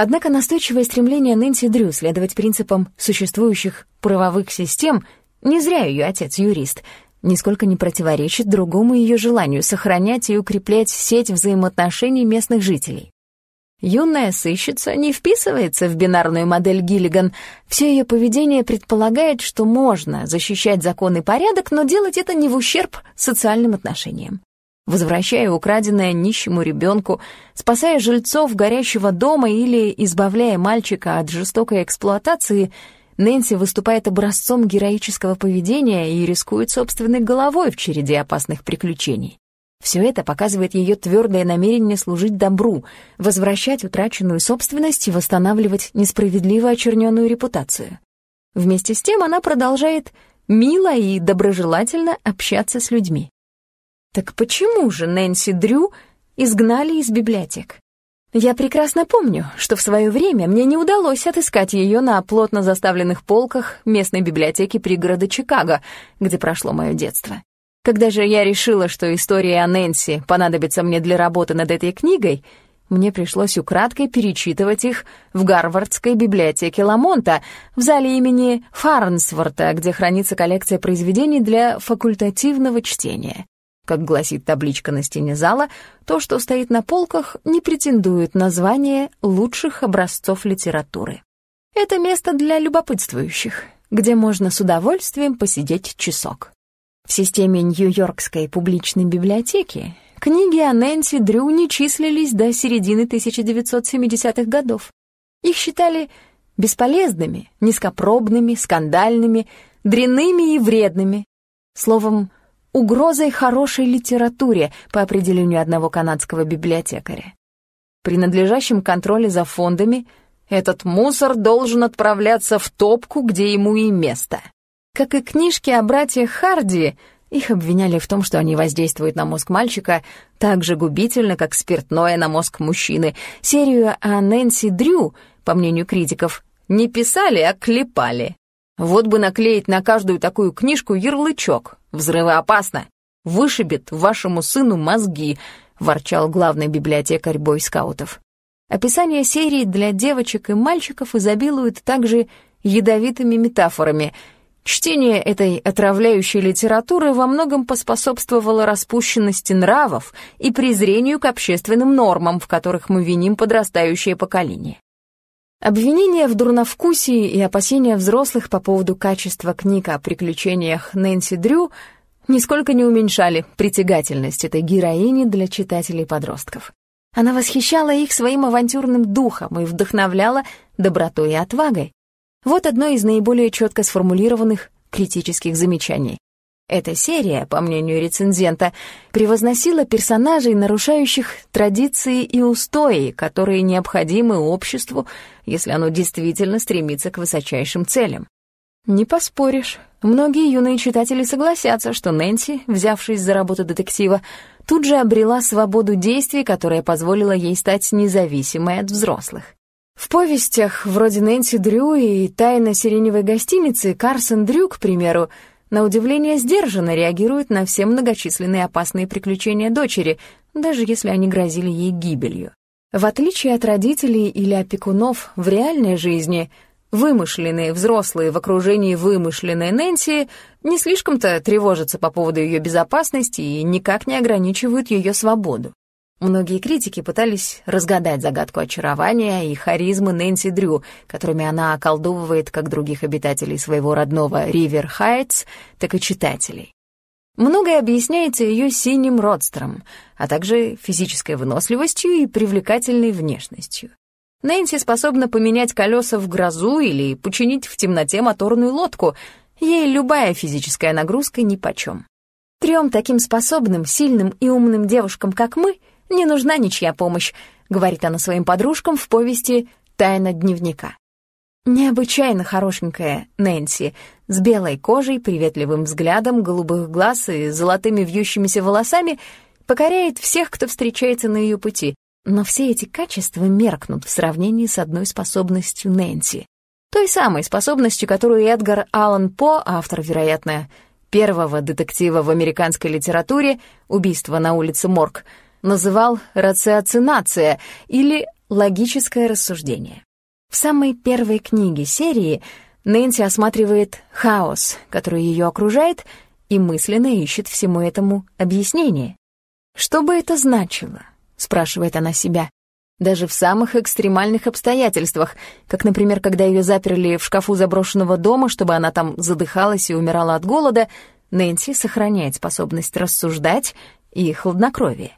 Однако настойчивое стремление Нэнси Дрю следовать принципам существующих правовых систем, не зря ее отец юрист, нисколько не противоречит другому ее желанию сохранять и укреплять сеть взаимоотношений местных жителей. Юная сыщица не вписывается в бинарную модель Гиллиган. Все ее поведение предполагает, что можно защищать закон и порядок, но делать это не в ущерб социальным отношениям. Возвращая украденное нищему ребенку, спасая жильцов горящего дома или избавляя мальчика от жестокой эксплуатации, Нэнси выступает образцом героического поведения и рискует собственной головой в череде опасных приключений. Все это показывает ее твердое намерение служить добру, возвращать утраченную собственность и восстанавливать несправедливо очерненную репутацию. Вместе с тем она продолжает мило и доброжелательно общаться с людьми. Так почему же Нэнси Дрю изгнали из библиотек? Я прекрасно помню, что в свое время мне не удалось отыскать ее на плотно заставленных полках местной библиотеки пригорода Чикаго, где прошло мое детство. Когда же я решила, что история о Нэнси понадобится мне для работы над этой книгой, мне пришлось украдкой перечитывать их в Гарвардской библиотеке Ламонта в зале имени Фарнсворта, где хранится коллекция произведений для факультативного чтения. Как гласит табличка на стене зала, то, что стоит на полках, не претендует на звание лучших образцов литературы. Это место для любопытствующих, где можно с удовольствием посидеть часок. В системе Нью-Йоркской публичной библиотеки книги о Нэнси Дрю не числились до середины 1970-х годов. Их считали бесполезными, низкопробными, скандальными, дрянными и вредными. Словом, угрозой хорошей литературе по определению одного канадского библиотекаря. При надлежащем контроле за фондами этот мусор должен отправляться в топку, где ему и место. Как и книжки о братьях Харди, их обвиняли в том, что они воздействуют на мозг мальчика так же губительно, как спиртное на мозг мужчины. Серию о Нэнси Дрю, по мнению критиков, не писали, а клепали. Вот бы наклеить на каждую такую книжку ярлычок. Взрывоопасно. Вышибет вашему сыну мозги, ворчал главный библиотекарь бойскаутов. Описание серии для девочек и мальчиков изобилует также ядовитыми метафорами — Чтение этой отравляющей литературы во многом поспособствовало распущенности нравов и презрению к общественным нормам, в которых мы виним подрастающее поколение. Обвинения в дурновкусии и опасения взрослых по поводу качества книг о приключениях Нэнси Дрю нисколько не уменьшали притягательность этой героини для читателей-подростков. Она восхищала их своим авантюрным духом и вдохновляла добротой и отвагой. Вот одно из наиболее четко сформулированных критических замечаний. Эта серия, по мнению рецензента, превозносила персонажей, нарушающих традиции и устои, которые необходимы обществу, если оно действительно стремится к высочайшим целям. Не поспоришь. Многие юные читатели согласятся, что Нэнси, взявшись за работу детектива, тут же обрела свободу действий, которая позволила ей стать независимой от взрослых. В повестях вроде Нэнси Дрю и «Тайна сиреневой гостиницы» Карсон Дрю, к примеру, на удивление сдержанно реагирует на все многочисленные опасные приключения дочери, даже если они грозили ей гибелью. В отличие от родителей или опекунов в реальной жизни, вымышленные взрослые в окружении вымышленной Нэнси не слишком-то тревожатся по поводу ее безопасности и никак не ограничивают ее свободу. Многие критики пытались разгадать загадку очарования и харизмы Нэнси Дрю, которыми она околдовывает как других обитателей своего родного Ривер Хайтс, так и читателей. Многое объясняется ее синим родстером, а также физической выносливостью и привлекательной внешностью. Нэнси способна поменять колеса в грозу или починить в темноте моторную лодку. Ей любая физическая нагрузка нипочем. Трем таким способным, сильным и умным девушкам, как мы, «Не нужна ничья помощь», — говорит она своим подружкам в повести «Тайна дневника». Необычайно хорошенькая Нэнси, с белой кожей, приветливым взглядом, голубых глаз и золотыми вьющимися волосами, покоряет всех, кто встречается на ее пути. Но все эти качества меркнут в сравнении с одной способностью Нэнси. Той самой способностью, которую Эдгар Аллан По, автор, вероятно, первого детектива в американской литературе «Убийство на улице Морг», называл рациоцинация или логическое рассуждение. В самой первой книге серии Нэнси осматривает хаос, который ее окружает, и мысленно ищет всему этому объяснение. «Что бы это значило?» — спрашивает она себя. Даже в самых экстремальных обстоятельствах, как, например, когда ее заперли в шкафу заброшенного дома, чтобы она там задыхалась и умирала от голода, Нэнси сохраняет способность рассуждать и хладнокровие.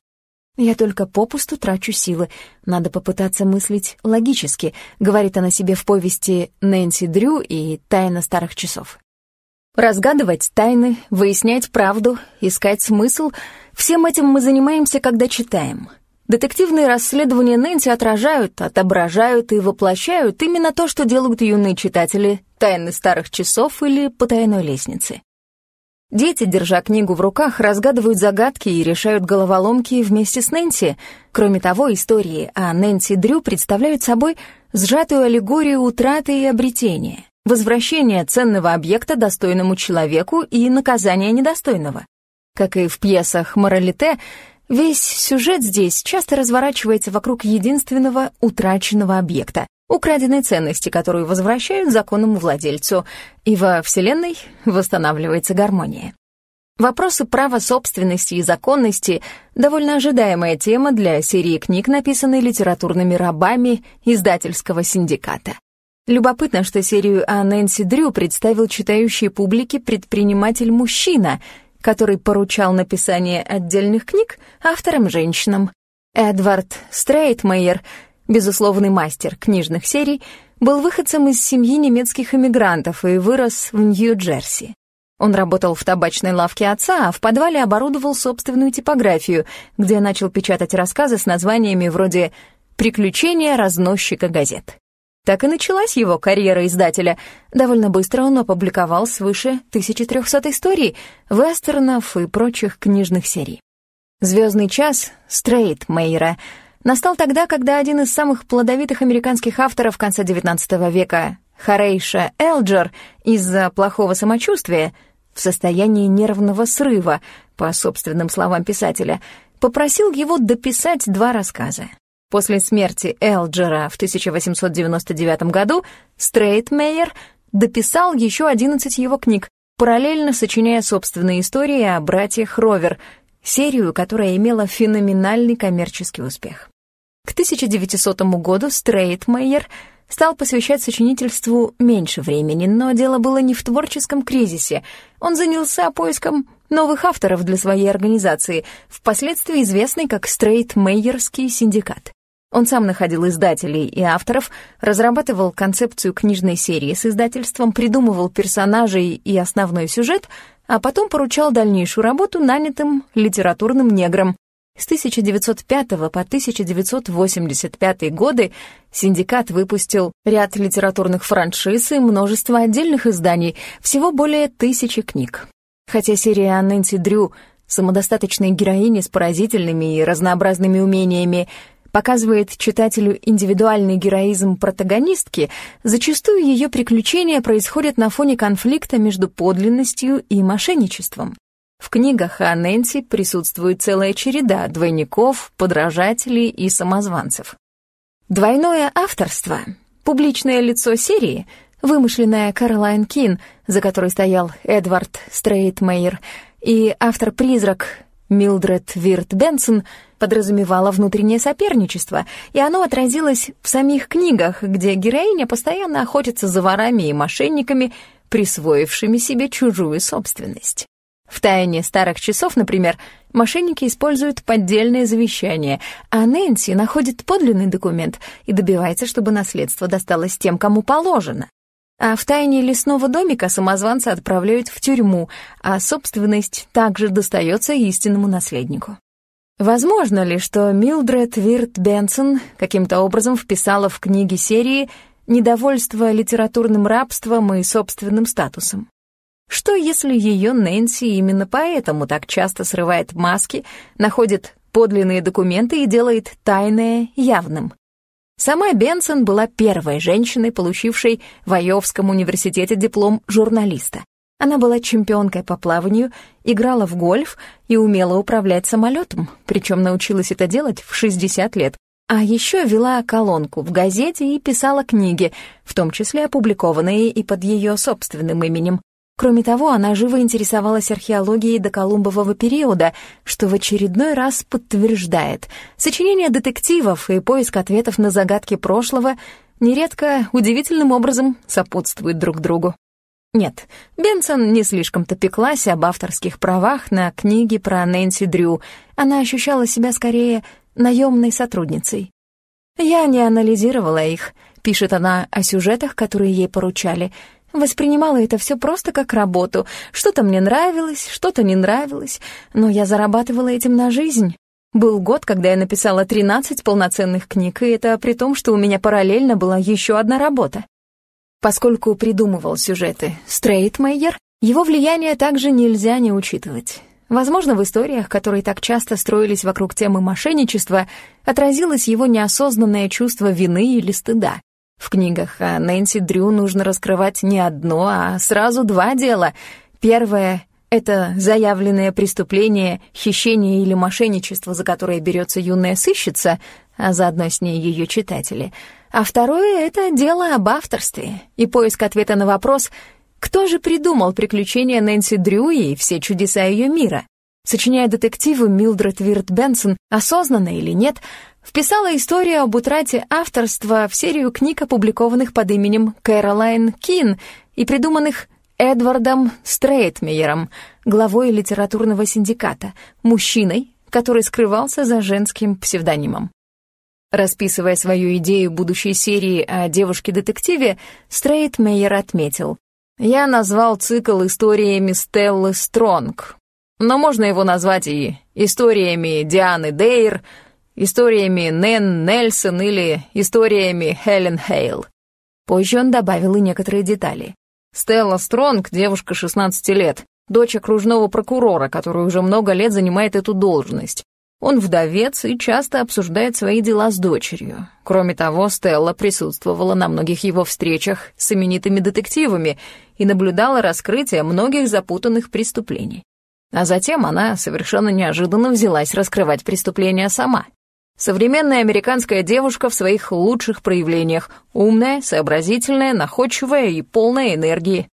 «Я только попусту трачу силы. Надо попытаться мыслить логически», — говорит она себе в повести «Нэнси Дрю» и «Тайна старых часов». Разгадывать тайны, выяснять правду, искать смысл — всем этим мы занимаемся, когда читаем. Детективные расследования Нэнси отражают, отображают и воплощают именно то, что делают юные читатели «Тайны старых часов» или «По тайной лестнице». Дети, держа книгу в руках, разгадывают загадки и решают головоломки вместе с Нэнси. Кроме того, истории о Нэнси Дрю представляют собой сжатую аллегорию утраты и обретения, возвращения ценного объекта достойному человеку и наказания недостойного. Как и в пьесах Моралите, весь сюжет здесь часто разворачивается вокруг единственного утраченного объекта, украденной ценности, которую возвращают законному владельцу, и во Вселенной восстанавливается гармония. Вопросы права собственности и законности — довольно ожидаемая тема для серии книг, написанной литературными рабами издательского синдиката. Любопытно, что серию о Нэнси Дрю представил читающей публике предприниматель-мужчина, который поручал написание отдельных книг авторам-женщинам. Эдвард Стрейтмейер — безусловный мастер книжных серий, был выходцем из семьи немецких эмигрантов и вырос в Нью-Джерси. Он работал в табачной лавке отца, а в подвале оборудовал собственную типографию, где начал печатать рассказы с названиями вроде «Приключения разносчика газет». Так и началась его карьера издателя. Довольно быстро он опубликовал свыше 1300 историй, вестернов и прочих книжных серий. «Звездный час» Стрейт Мейера — настал тогда, когда один из самых плодовитых американских авторов конца XIX века, Харейша Элджер, из-за плохого самочувствия, в состоянии нервного срыва, по собственным словам писателя, попросил его дописать два рассказа. После смерти Элджера в 1899 году Стрейтмейер дописал еще 11 его книг, параллельно сочиняя собственные истории о братьях Ровер, серию, которая имела феноменальный коммерческий успех. К 1900 году Стрейтмейер стал посвящать сочинительству меньше времени, но дело было не в творческом кризисе. Он занялся поиском новых авторов для своей организации, впоследствии известный как Стрейтмейерский синдикат. Он сам находил издателей и авторов, разрабатывал концепцию книжной серии с издательством, придумывал персонажей и основной сюжет, а потом поручал дальнейшую работу нанятым литературным неграм, с 1905 по 1985 годы синдикат выпустил ряд литературных франшиз и множество отдельных изданий, всего более тысячи книг. Хотя серия о Нэнси Дрю, самодостаточной героине с поразительными и разнообразными умениями, показывает читателю индивидуальный героизм протагонистки, зачастую ее приключения происходят на фоне конфликта между подлинностью и мошенничеством. В книгах о Нэнси присутствует целая череда двойников, подражателей и самозванцев. Двойное авторство, публичное лицо серии, вымышленная Каролайн Кин, за которой стоял Эдвард Стрейтмейер, и автор-призрак Милдред Вирт Бенсон подразумевало внутреннее соперничество, и оно отразилось в самих книгах, где героиня постоянно охотится за ворами и мошенниками, присвоившими себе чужую собственность. В тайне старых часов, например, мошенники используют поддельное завещание, а Нэнси находит подлинный документ и добивается, чтобы наследство досталось тем, кому положено. А в тайне лесного домика самозванца отправляют в тюрьму, а собственность также достается истинному наследнику. Возможно ли, что Милдред Вирт Бенсон каким-то образом вписала в книги серии недовольство литературным рабством и собственным статусом. Что если ее Нэнси именно поэтому так часто срывает маски, находит подлинные документы и делает тайное явным? Сама Бенсон была первой женщиной, получившей в Айовском университете диплом журналиста. Она была чемпионкой по плаванию, играла в гольф и умела управлять самолетом, причем научилась это делать в 60 лет. А еще вела колонку в газете и писала книги, в том числе опубликованные и под ее собственным именем. Кроме того, она живо интересовалась археологией до Колумбового периода, что в очередной раз подтверждает. Сочинение детективов и поиск ответов на загадки прошлого нередко удивительным образом сопутствуют друг другу. Нет, Бенсон не слишком-то пеклась об авторских правах на книги про Нэнси Дрю. Она ощущала себя скорее наемной сотрудницей. «Я не анализировала их», — пишет она о сюжетах, которые ей поручали — Воспринимала это все просто как работу. Что-то мне нравилось, что-то не нравилось, но я зарабатывала этим на жизнь. Был год, когда я написала 13 полноценных книг, и это при том, что у меня параллельно была еще одна работа. Поскольку придумывал сюжеты Стрейтмейер, его влияние также нельзя не учитывать. Возможно, в историях, которые так часто строились вокруг темы мошенничества, отразилось его неосознанное чувство вины или стыда. В книгах о Нэнси Дрю нужно раскрывать не одно, а сразу два дела. Первое — это заявленное преступление, хищение или мошенничество, за которое берется юная сыщица, а заодно с ней ее читатели. А второе — это дело об авторстве и поиск ответа на вопрос, кто же придумал приключения Нэнси Дрю и все чудеса ее мира. Сочиняя детективы, Милдред Вирт Бенсон, осознанно или нет, вписала историю об утрате авторства в серию книг, опубликованных под именем Кэролайн Кин и придуманных Эдвардом Стрейтмейером, главой литературного синдиката, мужчиной, который скрывался за женским псевдонимом. Расписывая свою идею будущей серии о девушке-детективе, Стрейтмейер отметил, «Я назвал цикл историями Стеллы Стронг, но можно его назвать и историями Дианы Дейр, историями Нэн Нельсон или историями Хелен Хейл. Позже он добавил и некоторые детали. Стелла Стронг, девушка 16 лет, дочь окружного прокурора, который уже много лет занимает эту должность. Он вдовец и часто обсуждает свои дела с дочерью. Кроме того, Стелла присутствовала на многих его встречах с именитыми детективами и наблюдала раскрытие многих запутанных преступлений. А затем она совершенно неожиданно взялась раскрывать преступления сама. Современная американская девушка в своих лучших проявлениях. Умная, сообразительная, находчивая и полная энергии.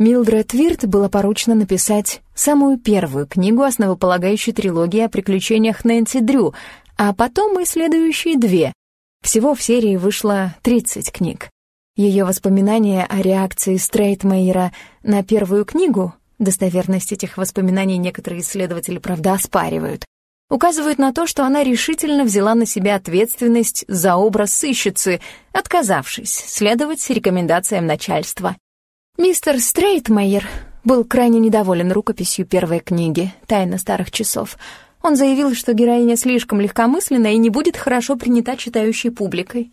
Милдред Вирт было поручено написать самую первую книгу основополагающей трилогии о приключениях Нэнси Дрю, а потом и следующие две. Всего в серии вышло 30 книг. Ее воспоминания о реакции Стрейтмейера на первую книгу Достоверность этих воспоминаний некоторые исследователи, правда, оспаривают. Указывают на то, что она решительно взяла на себя ответственность за образ сыщицы, отказавшись следовать рекомендациям начальства. Мистер Стрейтмейер был крайне недоволен рукописью первой книги «Тайна старых часов». Он заявил, что героиня слишком легкомысленна и не будет хорошо принята читающей публикой.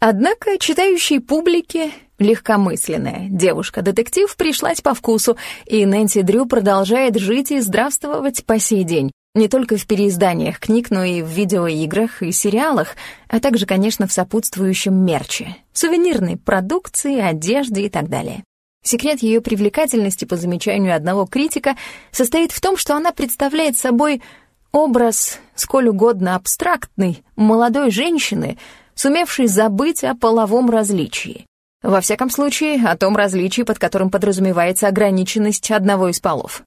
Однако читающей публике легкомысленная девушка-детектив пришлась по вкусу, и Нэнси Дрю продолжает жить и здравствовать по сей день. Не только в переизданиях книг, но и в видеоиграх и сериалах, а также, конечно, в сопутствующем мерче, сувенирной продукции, одежде и так далее. Секрет ее привлекательности, по замечанию одного критика, состоит в том, что она представляет собой образ, сколь угодно абстрактный, молодой женщины — сумевший забыть о половом различии. Во всяком случае, о том различии, под которым подразумевается ограниченность одного из полов.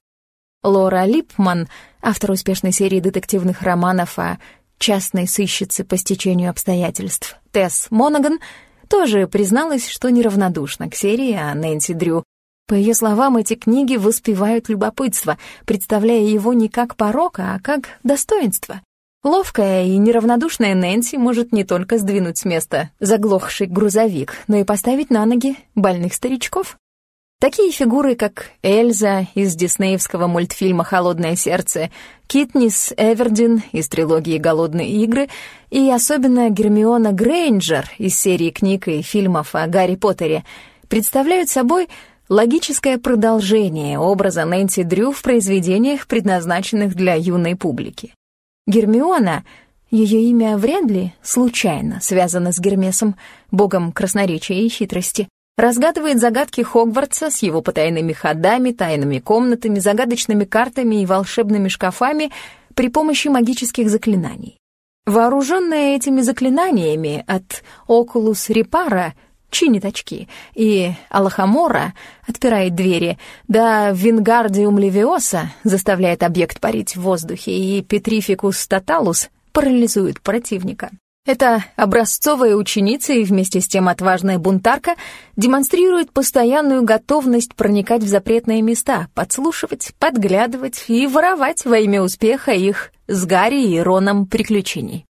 Лора Липман, автор успешной серии детективных романов о частной сыщице по стечению обстоятельств, Тесс Монаган, тоже призналась, что неравнодушна к серии о Нэнси Дрю. По ее словам, эти книги воспевают любопытство, представляя его не как порок, а как достоинство. Ловкая и неравнодушная Нэнси может не только сдвинуть с места заглохший грузовик, но и поставить на ноги больных старичков. Такие фигуры, как Эльза из диснеевского мультфильма «Холодное сердце», Китнис Эвердин из трилогии «Голодные игры» и особенно Гермиона Грейнджер из серии книг и фильмов о Гарри Поттере представляют собой логическое продолжение образа Нэнси Дрю в произведениях, предназначенных для юной публики. Гермиона, ее имя вряд ли случайно связано с Гермесом, богом красноречия и хитрости, разгадывает загадки Хогвартса с его потайными ходами, тайными комнатами, загадочными картами и волшебными шкафами при помощи магических заклинаний. Вооруженная этими заклинаниями от Окулус Репара чинит очки, и Алахамора отпирает двери, да Вингардиум Левиоса заставляет объект парить в воздухе, и Петрификус Тоталус парализует противника. Эта образцовая ученица и вместе с тем отважная бунтарка демонстрирует постоянную готовность проникать в запретные места, подслушивать, подглядывать и воровать во имя успеха их с Гарри и Роном приключений.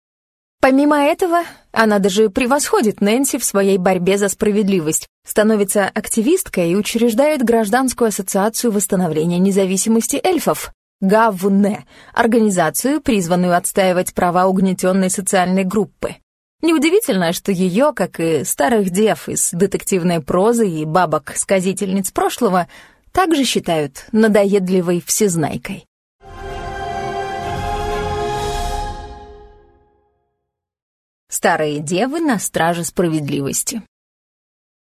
Помимо этого, она даже превосходит Нэнси в своей борьбе за справедливость, становится активисткой и учреждает гражданскую ассоциацию восстановления независимости эльфов, ГАВНЕ, организацию, призванную отстаивать права угнетенной социальной группы. Неудивительно, что ее, как и старых дев из детективной прозы и бабок-сказительниц прошлого, также считают надоедливой всезнайкой. Старые девы на страже справедливости.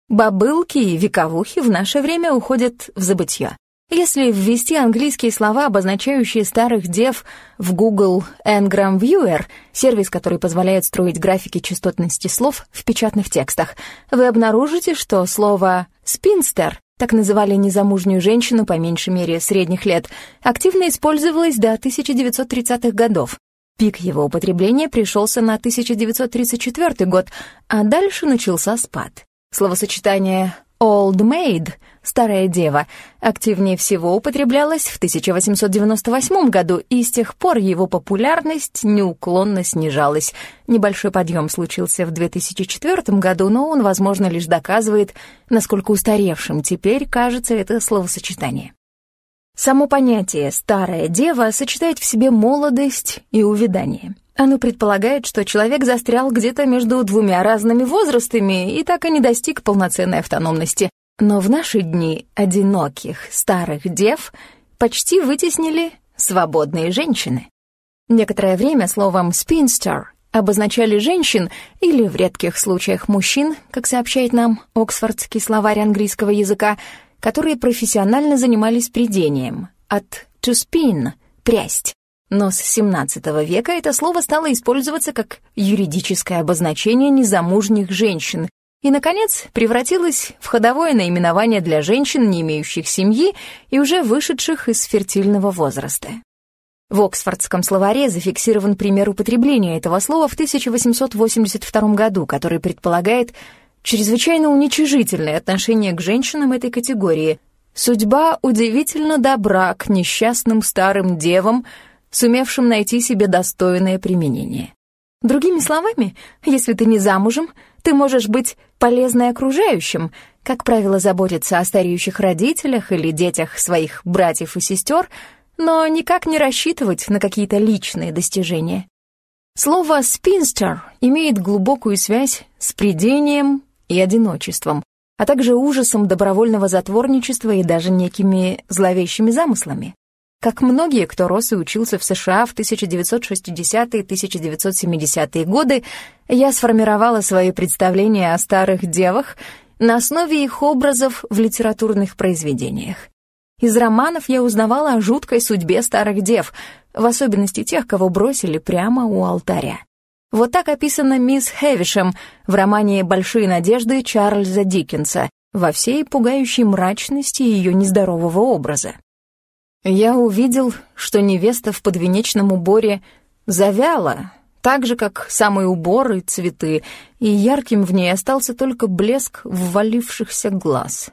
Бабылки и вековухи в наше время уходят в забытье. Если ввести английские слова, обозначающие старых дев, в Google Ngram Viewer, сервис, который позволяет строить графики частотности слов в печатных текстах, вы обнаружите, что слово «спинстер» так называли незамужнюю женщину по меньшей мере средних лет, активно использовалось до 1930-х годов. Пик его употребления пришелся на 1934 год, а дальше начался спад. Словосочетание «old maid» «старая дева» активнее всего употреблялось в 1898 году, и с тех пор его популярность неуклонно снижалась. Небольшой подъем случился в 2004 году, но он, возможно, лишь доказывает, насколько устаревшим теперь кажется это словосочетание. Само понятие «старая дева» сочетает в себе молодость и увядание. Оно предполагает, что человек застрял где-то между двумя разными возрастами и так и не достиг полноценной автономности. Но в наши дни одиноких старых дев почти вытеснили свободные женщины. Некоторое время словом «spinster» обозначали женщин или, в редких случаях, мужчин, как сообщает нам Оксфордский словарь английского языка, которые профессионально занимались придением, от «to spin» — «прясть». Но с XVII века это слово стало использоваться как юридическое обозначение незамужних женщин, и, наконец, превратилась в ходовое наименование для женщин, не имеющих семьи и уже вышедших из фертильного возраста. В Оксфордском словаре зафиксирован пример употребления этого слова в 1882 году, который предполагает чрезвычайно уничижительное отношение к женщинам этой категории. Судьба удивительно добра к несчастным старым девам, сумевшим найти себе достойное применение. Другими словами, если ты не замужем, ты можешь быть полезной окружающим, как правило, заботиться о стареющих родителях или детях своих братьев и сестер, но никак не рассчитывать на какие-то личные достижения. Слово «спинстер» имеет глубокую связь с придением и одиночеством, а также ужасом добровольного затворничества и даже некими зловещими замыслами. Как многие, кто рос и учился в США в 1960-е 1970-е годы, я сформировала свои представления о старых девах на основе их образов в литературных произведениях. Из романов я узнавала о жуткой судьбе старых дев, в особенности тех, кого бросили прямо у алтаря. Вот так описана мисс Хэвишем в романе «Большие надежды» Чарльза Диккенса во всей пугающей мрачности ее нездорового образа. Я увидел, что невеста в подвенечном уборе завяла, так же, как самые уборы и цветы, и ярким в ней остался только блеск ввалившихся глаз.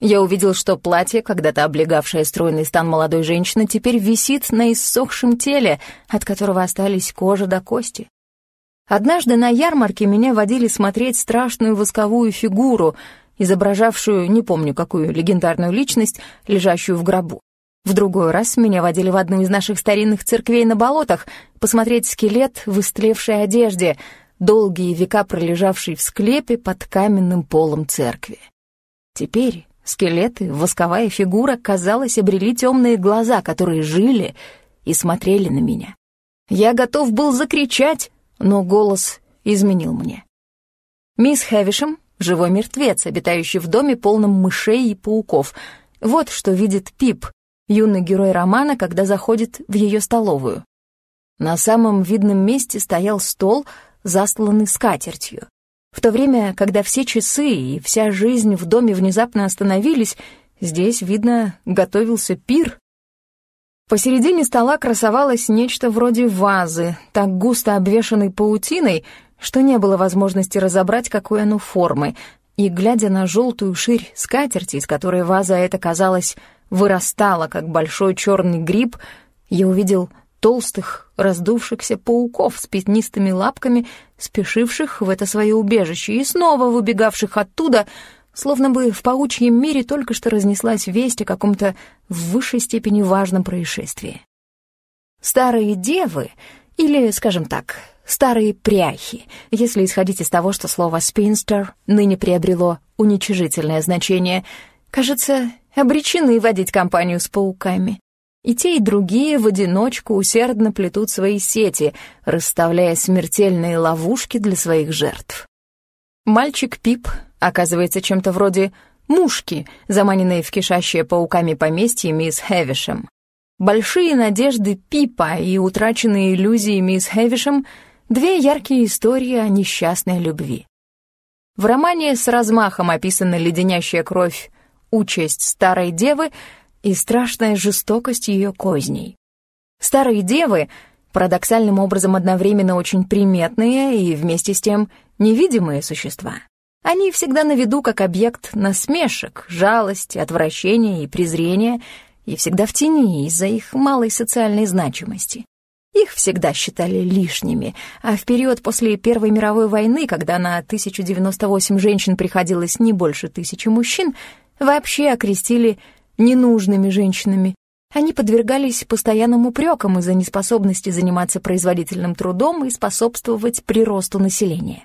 Я увидел, что платье, когда-то облегавшее стройный стан молодой женщины, теперь висит на иссохшем теле, от которого остались кожа до кости. Однажды на ярмарке меня водили смотреть страшную восковую фигуру, изображавшую, не помню какую, легендарную личность, лежащую в гробу. В другой раз меня водили в одну из наших старинных церквей на болотах посмотреть скелет в истлевшей одежде, долгие века пролежавший в склепе под каменным полом церкви. Теперь скелеты, восковая фигура, казалось, обрели темные глаза, которые жили и смотрели на меня. Я готов был закричать, но голос изменил мне. Мисс Хэвишем — живой мертвец, обитающий в доме, полном мышей и пауков. Вот что видит Пип, юный герой романа, когда заходит в ее столовую. На самом видном месте стоял стол, засланный скатертью. В то время, когда все часы и вся жизнь в доме внезапно остановились, здесь, видно, готовился пир. Посередине стола красовалось нечто вроде вазы, так густо обвешанной паутиной, что не было возможности разобрать, какой оно формы, и, глядя на желтую ширь скатерти, из которой ваза эта, казалось, вырастала, как большой черный гриб, я увидел толстых, раздувшихся пауков с пятнистыми лапками, спешивших в это свое убежище и снова выбегавших оттуда, словно бы в паучьем мире только что разнеслась весть о каком-то в высшей степени важном происшествии. Старые девы, или, скажем так, старые пряхи, если исходить из того, что слово «спинстер» ныне приобрело уничижительное значение, кажется, обречены водить компанию с пауками. И те, и другие в одиночку усердно плетут свои сети, расставляя смертельные ловушки для своих жертв. Мальчик Пип оказывается чем-то вроде мушки, заманенной в кишащее пауками поместье мисс Хэвишем. Большие надежды Пипа и утраченные иллюзии мисс Хэвишем — две яркие истории о несчастной любви. В романе с размахом описана леденящая кровь участь старой девы — и страшная жестокость ее козней. Старые девы парадоксальным образом одновременно очень приметные и вместе с тем невидимые существа. Они всегда на виду как объект насмешек, жалости, отвращения и презрения, и всегда в тени из-за их малой социальной значимости. Их всегда считали лишними, а в период после Первой мировой войны, когда на 1098 женщин приходилось не больше тысячи мужчин, вообще окрестили ненужными женщинами. Они подвергались постоянным упрекам из-за неспособности заниматься производительным трудом и способствовать приросту населения.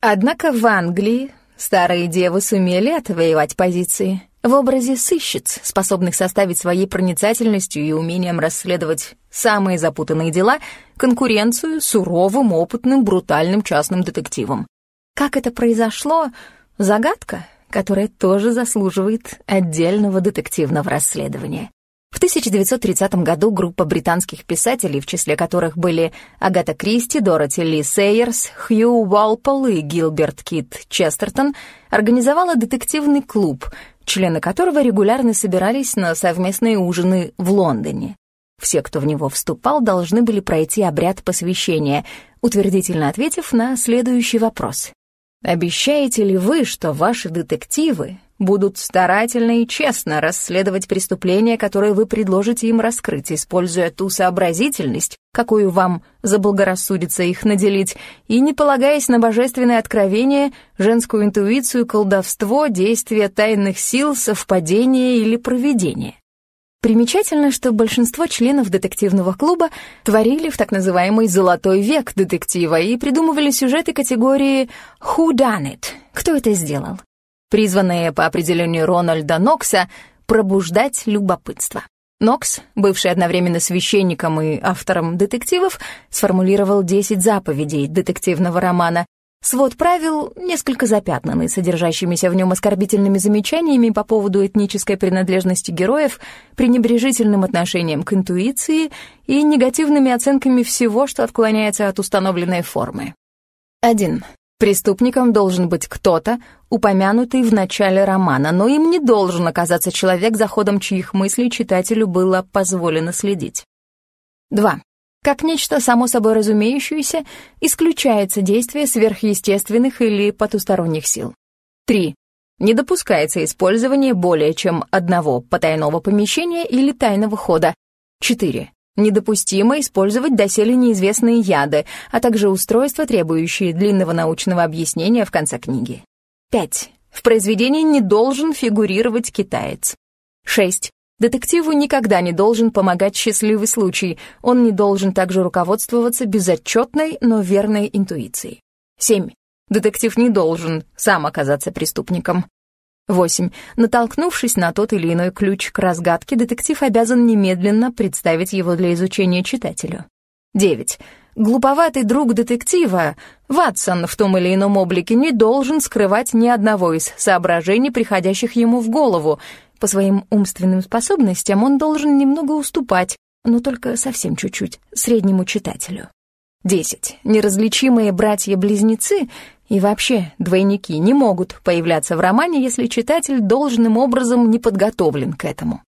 Однако в Англии старые девы сумели отвоевать позиции. В образе сыщиц, способных составить своей проницательностью и умением расследовать самые запутанные дела, конкуренцию суровым, опытным, брутальным частным детективам. Как это произошло — загадка, которая тоже заслуживает отдельного детективного расследования. В 1930 году группа британских писателей, в числе которых были Агата Кристи, Дороти Ли Сейерс, Хью Уолпол и Гилберт Кит Честертон, организовала детективный клуб, члены которого регулярно собирались на совместные ужины в Лондоне. Все, кто в него вступал, должны были пройти обряд посвящения, утвердительно ответив на следующий вопрос. Обещаете ли вы, что ваши детективы будут старательно и честно расследовать преступления, которые вы предложите им раскрыть, используя ту сообразительность, какую вам заблагорассудится их наделить, и не полагаясь на божественное откровение, женскую интуицию, колдовство, действия тайных сил, совпадение или провидение? Примечательно, что большинство членов детективного клуба творили в так называемый «золотой век» детектива и придумывали сюжеты категории «Who done it?» «Кто это сделал?» призванные по определению Рональда Нокса пробуждать любопытство. Нокс, бывший одновременно священником и автором детективов, сформулировал 10 заповедей детективного романа, Свод правил несколько запятнанный, содержащимися в нем оскорбительными замечаниями по поводу этнической принадлежности героев, пренебрежительным отношением к интуиции и негативными оценками всего, что отклоняется от установленной формы. 1. Преступником должен быть кто-то, упомянутый в начале романа, но им не должен оказаться человек, за ходом чьих мыслей читателю было позволено следить. 2. Как нечто само собой разумеющееся, исключается действие сверхъестественных или потусторонних сил. 3. Не допускается использование более чем одного потайного помещения или тайного хода. 4. Недопустимо использовать доселе неизвестные яды, а также устройства, требующие длинного научного объяснения в конце книги. 5. В произведении не должен фигурировать китаец. 6. Детективу никогда не должен помогать счастливый случай, он не должен также руководствоваться безотчетной, но верной интуицией. 7. Детектив не должен сам оказаться преступником. 8. Натолкнувшись на тот или иной ключ к разгадке, детектив обязан немедленно представить его для изучения читателю. 9. Глуповатый друг детектива, Ватсон в том или ином облике, не должен скрывать ни одного из соображений, приходящих ему в голову. По своим умственным способностям он должен немного уступать, но только совсем чуть-чуть, среднему читателю. 10. Неразличимые братья-близнецы и вообще двойники не могут появляться в романе, если читатель должным образом не подготовлен к этому.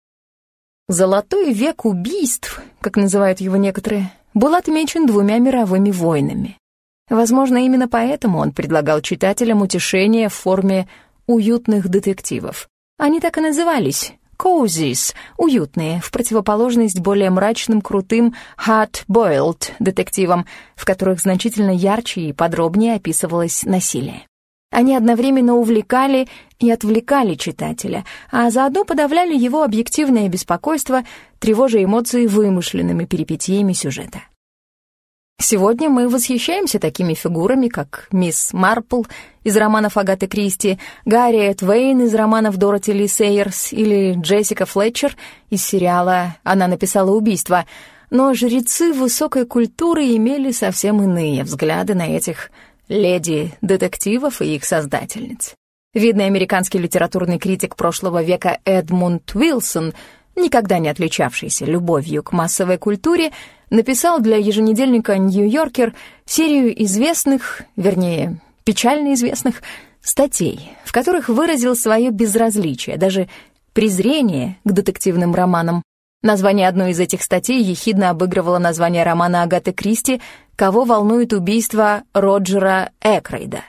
«Золотой век убийств», как называют его некоторые, был отмечен двумя мировыми войнами. Возможно, именно поэтому он предлагал читателям утешение в форме уютных детективов. Они так и назывались «cozies» — уютные, в противоположность более мрачным, крутым «hard-boiled» детективам, в которых значительно ярче и подробнее описывалось насилие. Они одновременно увлекали и отвлекали читателя, а заодно подавляли его объективное беспокойство, тревожа эмоции вымышленными перипетиями сюжета. Сегодня мы восхищаемся такими фигурами, как мисс Марпл из романов Агаты Кристи, Гарриет Вейн из романов Дороти Ли Сейерс или Джессика Флетчер из сериала «Она написала убийство», но жрецы высокой культуры имели совсем иные взгляды на этих леди-детективов и их создательниц. Видный американский литературный критик прошлого века Эдмунд Уилсон, никогда не отличавшийся любовью к массовой культуре, написал для еженедельника «Нью-Йоркер» серию известных, вернее, печально известных, статей, в которых выразил свое безразличие, даже презрение к детективным романам. Название одной из этих статей ехидно обыгрывало название романа Агаты Кристи «Кого волнует убийство Роджера Экрейда».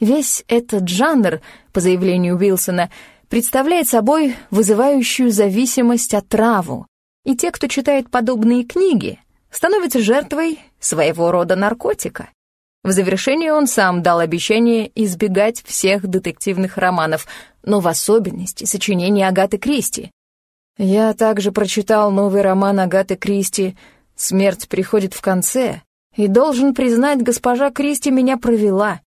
Весь этот жанр, по заявлению Уилсона, представляет собой вызывающую зависимость от траву, и те, кто читает подобные книги, становится жертвой своего рода наркотика. В завершение он сам дал обещание избегать всех детективных романов, но в особенности сочинений Агаты Кристи. Я также прочитал новый роман Агаты Кристи «Смерть приходит в конце», и должен признать, госпожа Кристи меня провела.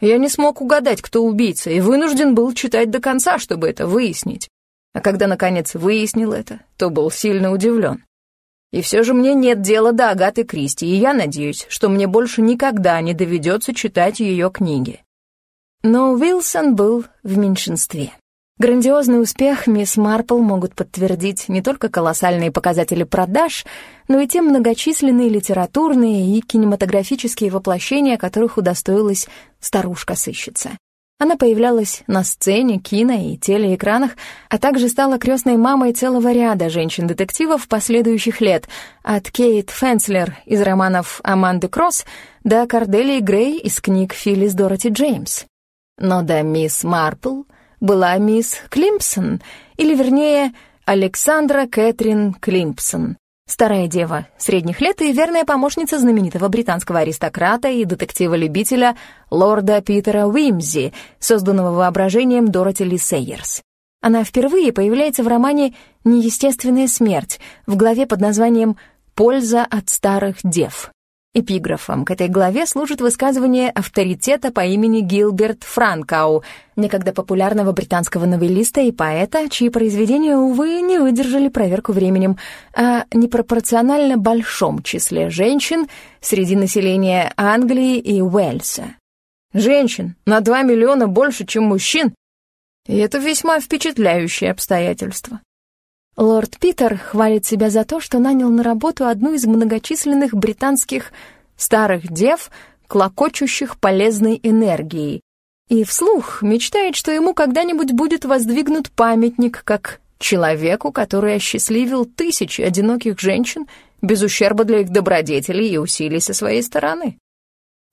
Я не смог угадать, кто убийца, и вынужден был читать до конца, чтобы это выяснить. А когда, наконец, выяснил это, то был сильно удивлен. И все же мне нет дела до Агаты Кристи, и я надеюсь, что мне больше никогда не доведется читать ее книги. Но Уилсон был в меньшинстве. Грандиозный успех мисс Марпл могут подтвердить не только колоссальные показатели продаж, но и те многочисленные литературные и кинематографические воплощения, которых удостоилась старушка-сыщица. Она появлялась на сцене, кино и телеэкранах, а также стала крестной мамой целого ряда женщин-детективов последующих лет, от Кейт Фенслер из романов Аманды Кросс до Корделии Грей из книг Филлис Дороти Джеймс. Но до мисс Марпл была мисс Климпсон, или вернее, Александра Кэтрин Климпсон, Старая дева средних лет и верная помощница знаменитого британского аристократа и детектива-любителя лорда Питера Уимзи, созданного воображением Дороти Ли Сейерс. Она впервые появляется в романе «Неестественная смерть» в главе под названием «Польза от старых дев». Эпиграфом к этой главе служит высказывание авторитета по имени Гилберт Франкау, некогда популярного британского новеллиста и поэта, чьи произведения, увы, не выдержали проверку временем, о непропорционально большом числе женщин среди населения Англии и Уэльса. Женщин на 2 миллиона больше, чем мужчин. И это весьма впечатляющее обстоятельство. Лорд Питер хвалит себя за то, что нанял на работу одну из многочисленных британских старых дев, клокочущих полезной энергией, и вслух мечтает, что ему когда-нибудь будет воздвигнут памятник как человеку, который осчастливил тысячи одиноких женщин без ущерба для их добродетелей и усилий со своей стороны.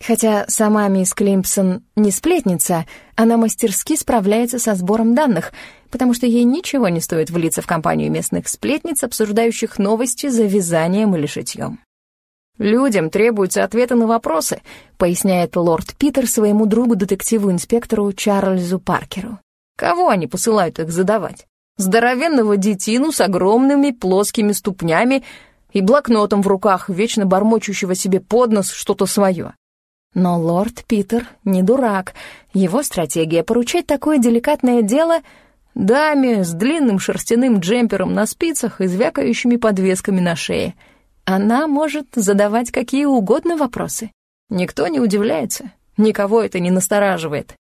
Хотя сама мисс Климпсон не сплетница, она мастерски справляется со сбором данных, потому что ей ничего не стоит влиться в компанию местных сплетниц, обсуждающих новости за вязанием или шитьем. «Людям требуются ответы на вопросы», — поясняет лорд Питер своему другу-детективу-инспектору Чарльзу Паркеру. Кого они посылают их задавать? Здоровенного детину с огромными плоскими ступнями и блокнотом в руках, вечно бормочущего себе под нос что-то свое. Но лорд Питер не дурак. Его стратегия — поручать такое деликатное дело даме с длинным шерстяным джемпером на спицах и звякающими подвесками на шее. Она может задавать какие угодно вопросы. Никто не удивляется, никого это не настораживает.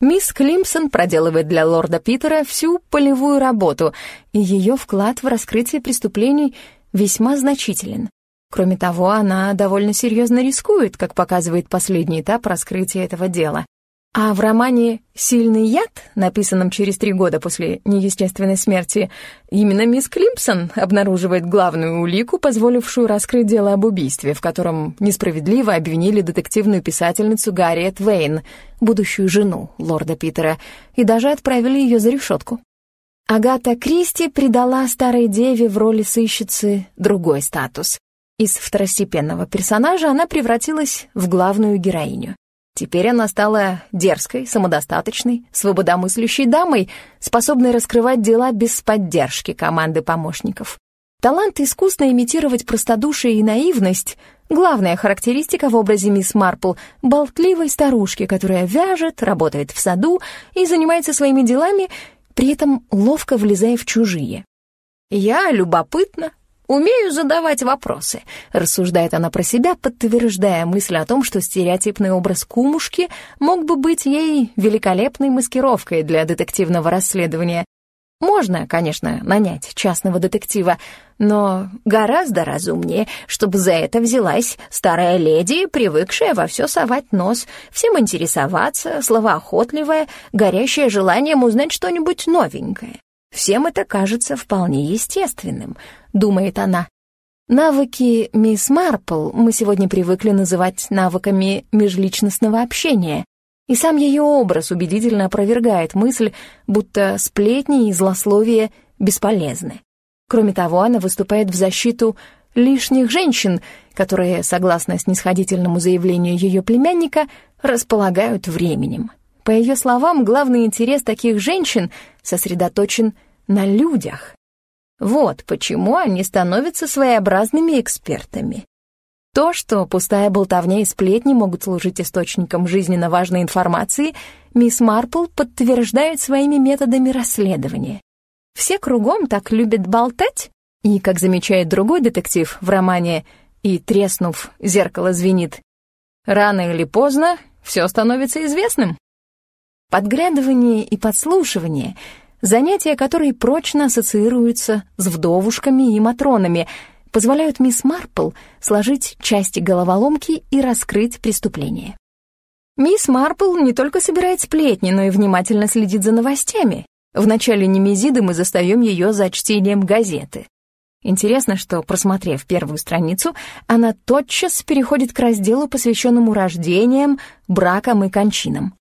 Мисс Климсон проделывает для лорда Питера всю полевую работу, и ее вклад в раскрытие преступлений весьма значителен. Кроме того, она довольно серьезно рискует, как показывает последний этап раскрытия этого дела. А в романе «Сильный яд», написанном через три года после неестественной смерти, именно мисс Климпсон обнаруживает главную улику, позволившую раскрыть дело об убийстве, в котором несправедливо обвинили детективную писательницу Гарриет Вейн, будущую жену лорда Питера, и даже отправили ее за решетку. Агата Кристи придала старой деве в роли сыщицы другой статус. Из второстепенного персонажа она превратилась в главную героиню. Теперь она стала дерзкой, самодостаточной, свободомыслящей дамой, способной раскрывать дела без поддержки команды помощников. Талант искусно имитировать простодушие и наивность — главная характеристика в образе мисс Марпл, болтливой старушки, которая вяжет, работает в саду и занимается своими делами, при этом ловко влезая в чужие. «Я любопытна, «Умею задавать вопросы», — рассуждает она про себя, подтверждая мысль о том, что стереотипный образ кумушки мог бы быть ей великолепной маскировкой для детективного расследования. Можно, конечно, нанять частного детектива, но гораздо разумнее, чтобы за это взялась старая леди, привыкшая во все совать нос, всем интересоваться, словоохотливая, горящая желанием узнать что-нибудь новенькое. Всем это кажется вполне естественным, думает она. Навыки мисс Марпл мы сегодня привыкли называть навыками межличностного общения, и сам ее образ убедительно опровергает мысль, будто сплетни и злословие бесполезны. Кроме того, она выступает в защиту лишних женщин, которые, согласно снисходительному заявлению ее племянника, располагают временем. По ее словам, главный интерес таких женщин сосредоточен на людях. Вот почему они становятся своеобразными экспертами. То, что пустая болтовня и сплетни могут служить источником жизненно важной информации, мисс Марпл подтверждает своими методами расследования. Все кругом так любят болтать, и, как замечает другой детектив в романе «И, треснув, зеркало звенит», рано или поздно все становится известным. Подглядывание и подслушивание — Занятия, которые прочно ассоциируются с вдовушками и матронами, позволяют мисс Марпл сложить части головоломки и раскрыть преступление. Мисс Марпл не только собирает сплетни, но и внимательно следит за новостями. В начале Немезиды мы застаем ее за чтением газеты. Интересно, что, просмотрев первую страницу, она тотчас переходит к разделу, посвященному рождениям, бракам и кончинам.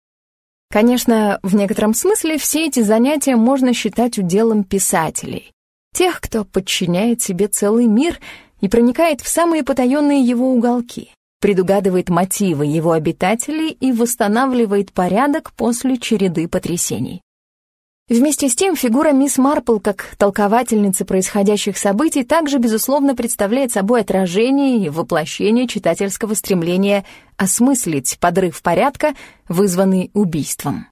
Конечно, в некотором смысле все эти занятия можно считать уделом писателей. Тех, кто подчиняет себе целый мир и проникает в самые потаенные его уголки, предугадывает мотивы его обитателей и восстанавливает порядок после череды потрясений. Вместе с тем, фигура мисс Марпл как толковательницы происходящих событий также, безусловно, представляет собой отражение и воплощение читательского стремления осмыслить подрыв порядка, вызванный убийством.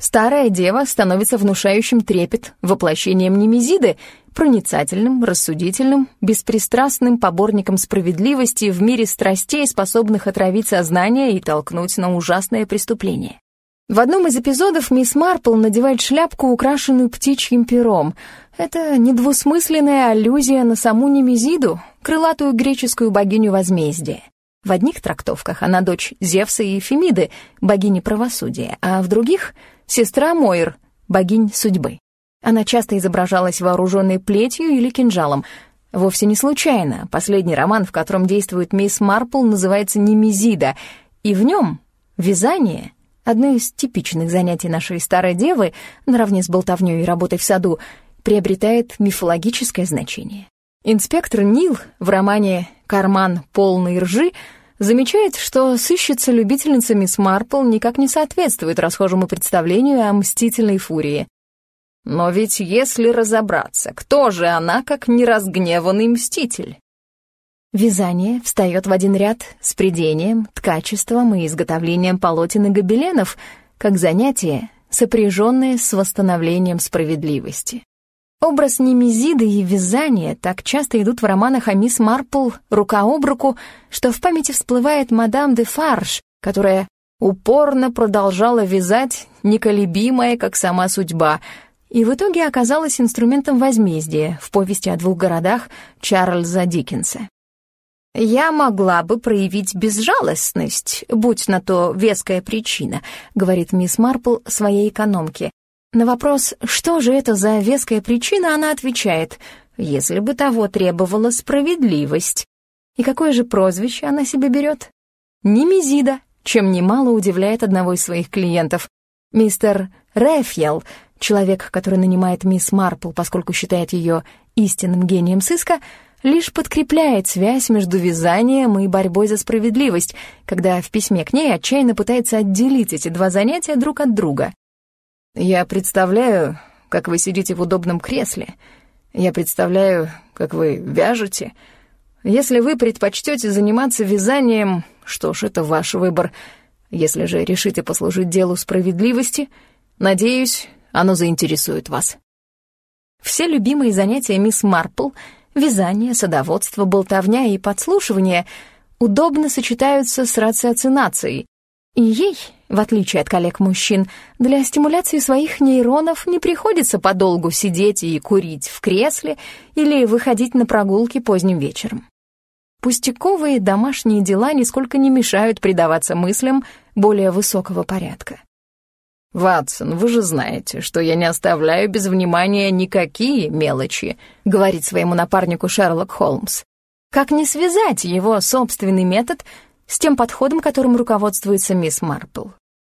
Старая дева становится внушающим трепет воплощением Немезиды, проницательным, рассудительным, беспристрастным поборником справедливости в мире страстей, способных отравить сознание и толкнуть на ужасное преступление. В одном из эпизодов мисс Марпл надевает шляпку, украшенную птичьим пером. Это недвусмысленная аллюзия на саму Немезиду, крылатую греческую богиню возмездия. В одних трактовках она дочь Зевса и Фемиды, богини правосудия, а в других — сестра Моир, богинь судьбы. Она часто изображалась вооруженной плетью или кинжалом. Вовсе не случайно. Последний роман, в котором действует мисс Марпл, называется «Немезида», и в нем вязание — одно из типичных занятий нашей старой девы, наравне с болтовнёй и работой в саду, приобретает мифологическое значение. Инспектор Нил в романе «Карман полный ржи» замечает, что сыщица-любительница мисс Марпл никак не соответствует расхожему представлению о мстительной фурии. Но ведь если разобраться, кто же она, как неразгневанный мститель? Вязание встает в один ряд с придением, ткачеством и изготовлением полотен и гобеленов, как занятие, сопряженное с восстановлением справедливости. Образ Немезиды и вязания так часто идут в романах о мисс Марпл рука об руку, что в памяти всплывает мадам де Фарш, которая упорно продолжала вязать, неколебимая, как сама судьба, и в итоге оказалась инструментом возмездия в повести о двух городах Чарльза Диккенса. «Я могла бы проявить безжалостность, будь на то веская причина», говорит мисс Марпл своей экономке, на вопрос, что же это за веская причина, она отвечает, если бы того требовала справедливость. И какое же прозвище она себе берет? Немезида, чем немало удивляет одного из своих клиентов. Мистер Рэфьел, человек, который нанимает мисс Марпл, поскольку считает ее истинным гением сыска, лишь подкрепляет связь между вязанием и борьбой за справедливость, когда в письме к ней отчаянно пытается отделить эти два занятия друг от друга. Я представляю, как вы сидите в удобном кресле. Я представляю, как вы вяжете. Если вы предпочтете заниматься вязанием, что ж, это ваш выбор. Если же решите послужить делу справедливости, надеюсь, оно заинтересует вас. Все любимые занятия мисс Марпл — вязание, садоводство, болтовня и подслушивание — удобно сочетаются с рациоцинацией, и ей, в отличие от коллег-мужчин, для стимуляции своих нейронов не приходится подолгу сидеть и курить в кресле или выходить на прогулки поздним вечером. Пустяковые домашние дела нисколько не мешают предаваться мыслям более высокого порядка. «Ватсон, вы же знаете, что я не оставляю без внимания никакие мелочи», говорит своему напарнику Шерлок Холмс. Как не связать его собственный метод с тем подходом, которым руководствуется мисс Марпл.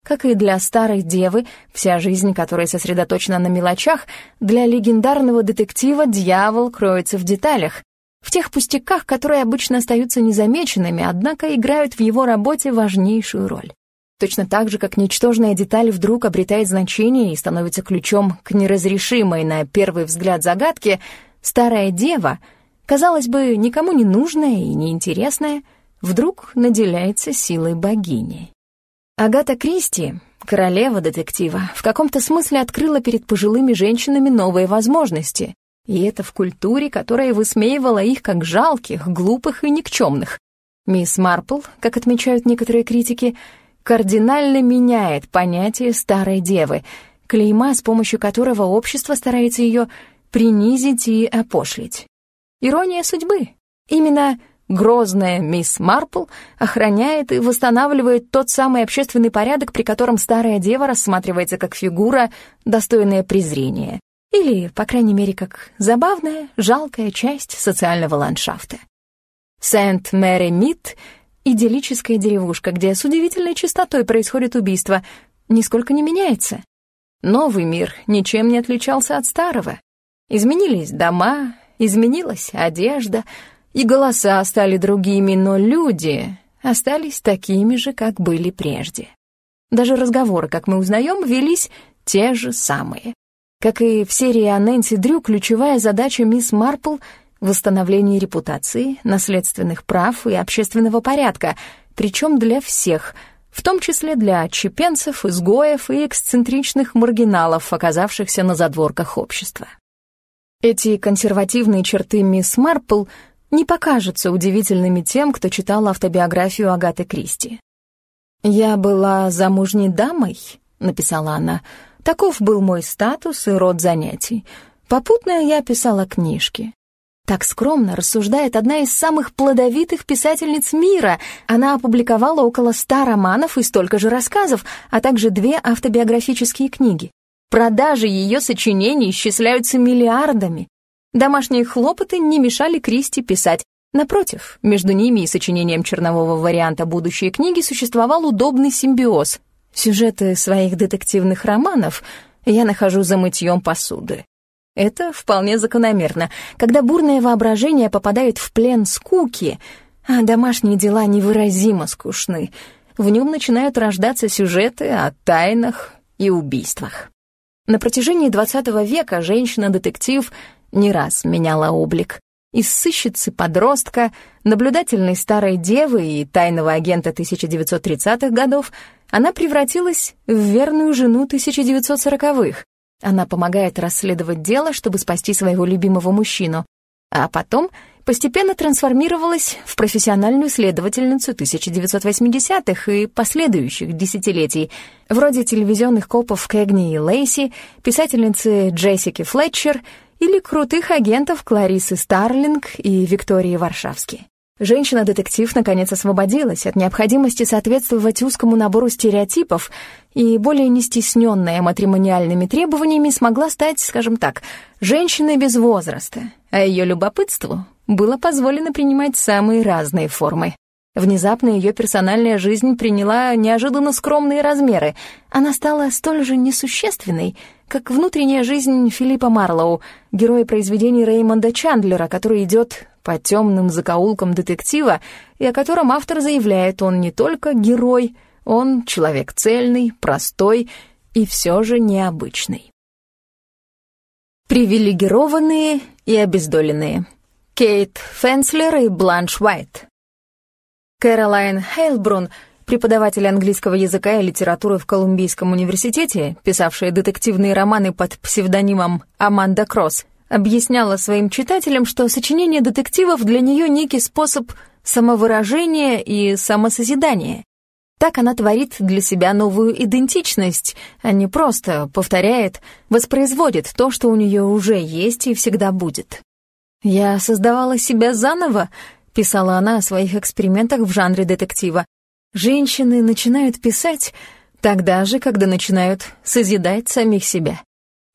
Как и для старой девы, вся жизнь, которая сосредоточена на мелочах, для легендарного детектива дьявол кроется в деталях, в тех пустяках, которые обычно остаются незамеченными, однако играют в его работе важнейшую роль. Точно так же, как ничтожная деталь вдруг обретает значение и становится ключом к неразрешимой на первый взгляд загадке, старая дева, казалось бы, никому не нужная и неинтересная — вдруг наделяется силой богини. Агата Кристи, королева детектива, в каком-то смысле открыла перед пожилыми женщинами новые возможности, и это в культуре, которая высмеивала их как жалких, глупых и никчемных. Мисс Марпл, как отмечают некоторые критики, кардинально меняет понятие старой девы, клейма, с помощью которого общество старается ее принизить и опошлить. Ирония судьбы. Именно Грозная мисс Марпл охраняет и восстанавливает тот самый общественный порядок, при котором старая дева рассматривается как фигура, достойная презрения. Или, по крайней мере, как забавная, жалкая часть социального ландшафта. Сент-Мэри-Мид — идиллическая деревушка, где с удивительной частотой происходит убийство, нисколько не меняется. Новый мир ничем не отличался от старого. Изменились дома, изменилась одежда — и голоса стали другими, но люди остались такими же, как были прежде. Даже разговоры, как мы узнаем, велись те же самые. Как и в серии о Нэнси Дрю, ключевая задача мисс Марпл — восстановление репутации, наследственных прав и общественного порядка, причем для всех, в том числе для чепенцев, изгоев и эксцентричных маргиналов, оказавшихся на задворках общества. Эти консервативные черты мисс Марпл — не покажутся удивительными тем, кто читал автобиографию Агаты Кристи. «Я была замужней дамой», — написала она. «Таков был мой статус и род занятий. Попутно я писала книжки. Так скромно рассуждает одна из самых плодовитых писательниц мира. Она опубликовала около ста романов и столько же рассказов, а также две автобиографические книги. Продажи ее сочинений исчисляются миллиардами. Домашние хлопоты не мешали Кристи писать. Напротив, между ними и сочинением чернового варианта будущей книги существовал удобный симбиоз. Сюжеты своих детективных романов я нахожу за мытьем посуды. Это вполне закономерно. Когда бурное воображение попадает в плен скуки, а домашние дела невыразимо скучны. В нем начинают рождаться сюжеты о тайнах и убийствах. На протяжении XX века женщина-детектив не раз меняла облик. Из сыщицы-подростка, наблюдательной старой девы и тайного агента 1930-х годов она превратилась в верную жену 1940-х. Она помогает расследовать дело, чтобы спасти своего любимого мужчину, а потом постепенно трансформировалась в профессиональную следовательницу 1980-х и последующих десятилетий, вроде телевизионных копов Кэгни и Лейси, писательницы Джессики Флетчер или крутых агентов Кларисы Старлинг и Виктории Варшавски. Женщина-детектив наконец освободилась от необходимости соответствовать узкому набору стереотипов и, более не стесненная матримониальными требованиями, смогла стать, скажем так, женщиной без возраста, а ее любопытству было позволено принимать самые разные формы. Внезапно ее персональная жизнь приняла неожиданно скромные размеры. Она стала столь же несущественной, как внутренняя жизнь Филиппа Марлоу, героя произведений Реймонда Чандлера, который идет по темным закоулкам детектива, и о котором автор заявляет, он не только герой, он человек цельный, простой и все же необычный. Привилегированные и обездоленные. Кейт Фенслер и Бланш Уайт. Кэролайн Хейлбрун, преподаватель английского языка и литературы в Колумбийском университете, писавшая детективные романы под псевдонимом Аманда Кросс, объясняла своим читателям, что сочинение детективов для нее некий способ самовыражения и самосозидания. Так она творит для себя новую идентичность, а не просто повторяет, воспроизводит то, что у нее уже есть и всегда будет. «Я создавала себя заново», — писала она о своих экспериментах в жанре детектива. «Женщины начинают писать тогда же, когда начинают созидать самих себя».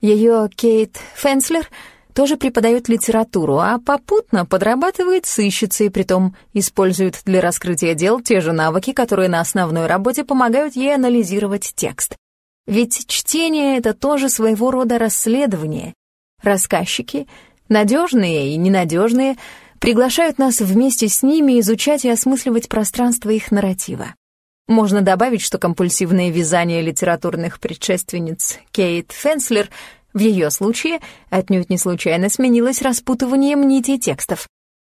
Ее Кейт Фенслер — тоже преподает литературу, а попутно подрабатывает сыщицей, притом использует для раскрытия дел те же навыки, которые на основной работе помогают ей анализировать текст. Ведь чтение — это тоже своего рода расследование. Рассказчики, надежные и ненадежные, приглашают нас вместе с ними изучать и осмысливать пространство их нарратива. Можно добавить, что компульсивное вязание литературных предшественниц Кейт Фенслер — в ее случае отнюдь не случайно сменилось распутыванием нитей текстов.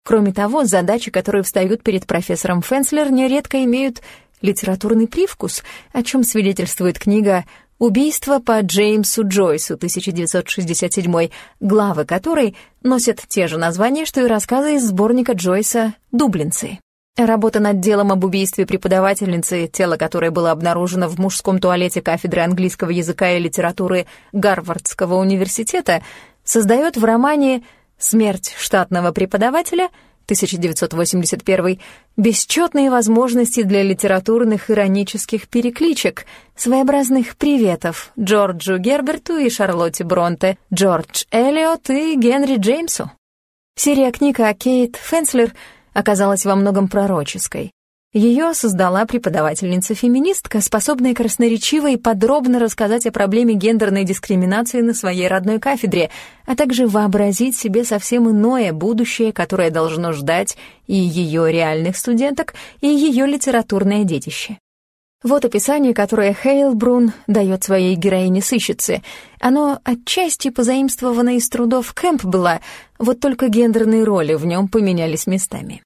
Кроме того, задачи, которые встают перед профессором Фенслер, нередко имеют литературный привкус, о чем свидетельствует книга «Убийство по Джеймсу Джойсу» 1967, главы которой носят те же названия, что и рассказы из сборника Джойса «Дублинцы». Работа над делом об убийстве преподавательницы, тело которой было обнаружено в мужском туалете кафедры английского языка и литературы Гарвардского университета, создает в романе «Смерть штатного преподавателя» 1981 бесчетные возможности для литературных иронических перекличек, своеобразных приветов Джорджу Герберту и Шарлотте Бронте, Джордж Эллиот и Генри Джеймсу. Серия книг о Кейт Фенслер — оказалась во многом пророческой. Ее создала преподавательница-феминистка, способная красноречиво и подробно рассказать о проблеме гендерной дискриминации на своей родной кафедре, а также вообразить себе совсем иное будущее, которое должно ждать и ее реальных студенток, и ее литературное детище. Вот описание, которое Хейлбрун дает своей героине-сыщице. Оно отчасти позаимствовано из трудов Кэмпбелла, вот только гендерные роли в нем поменялись местами.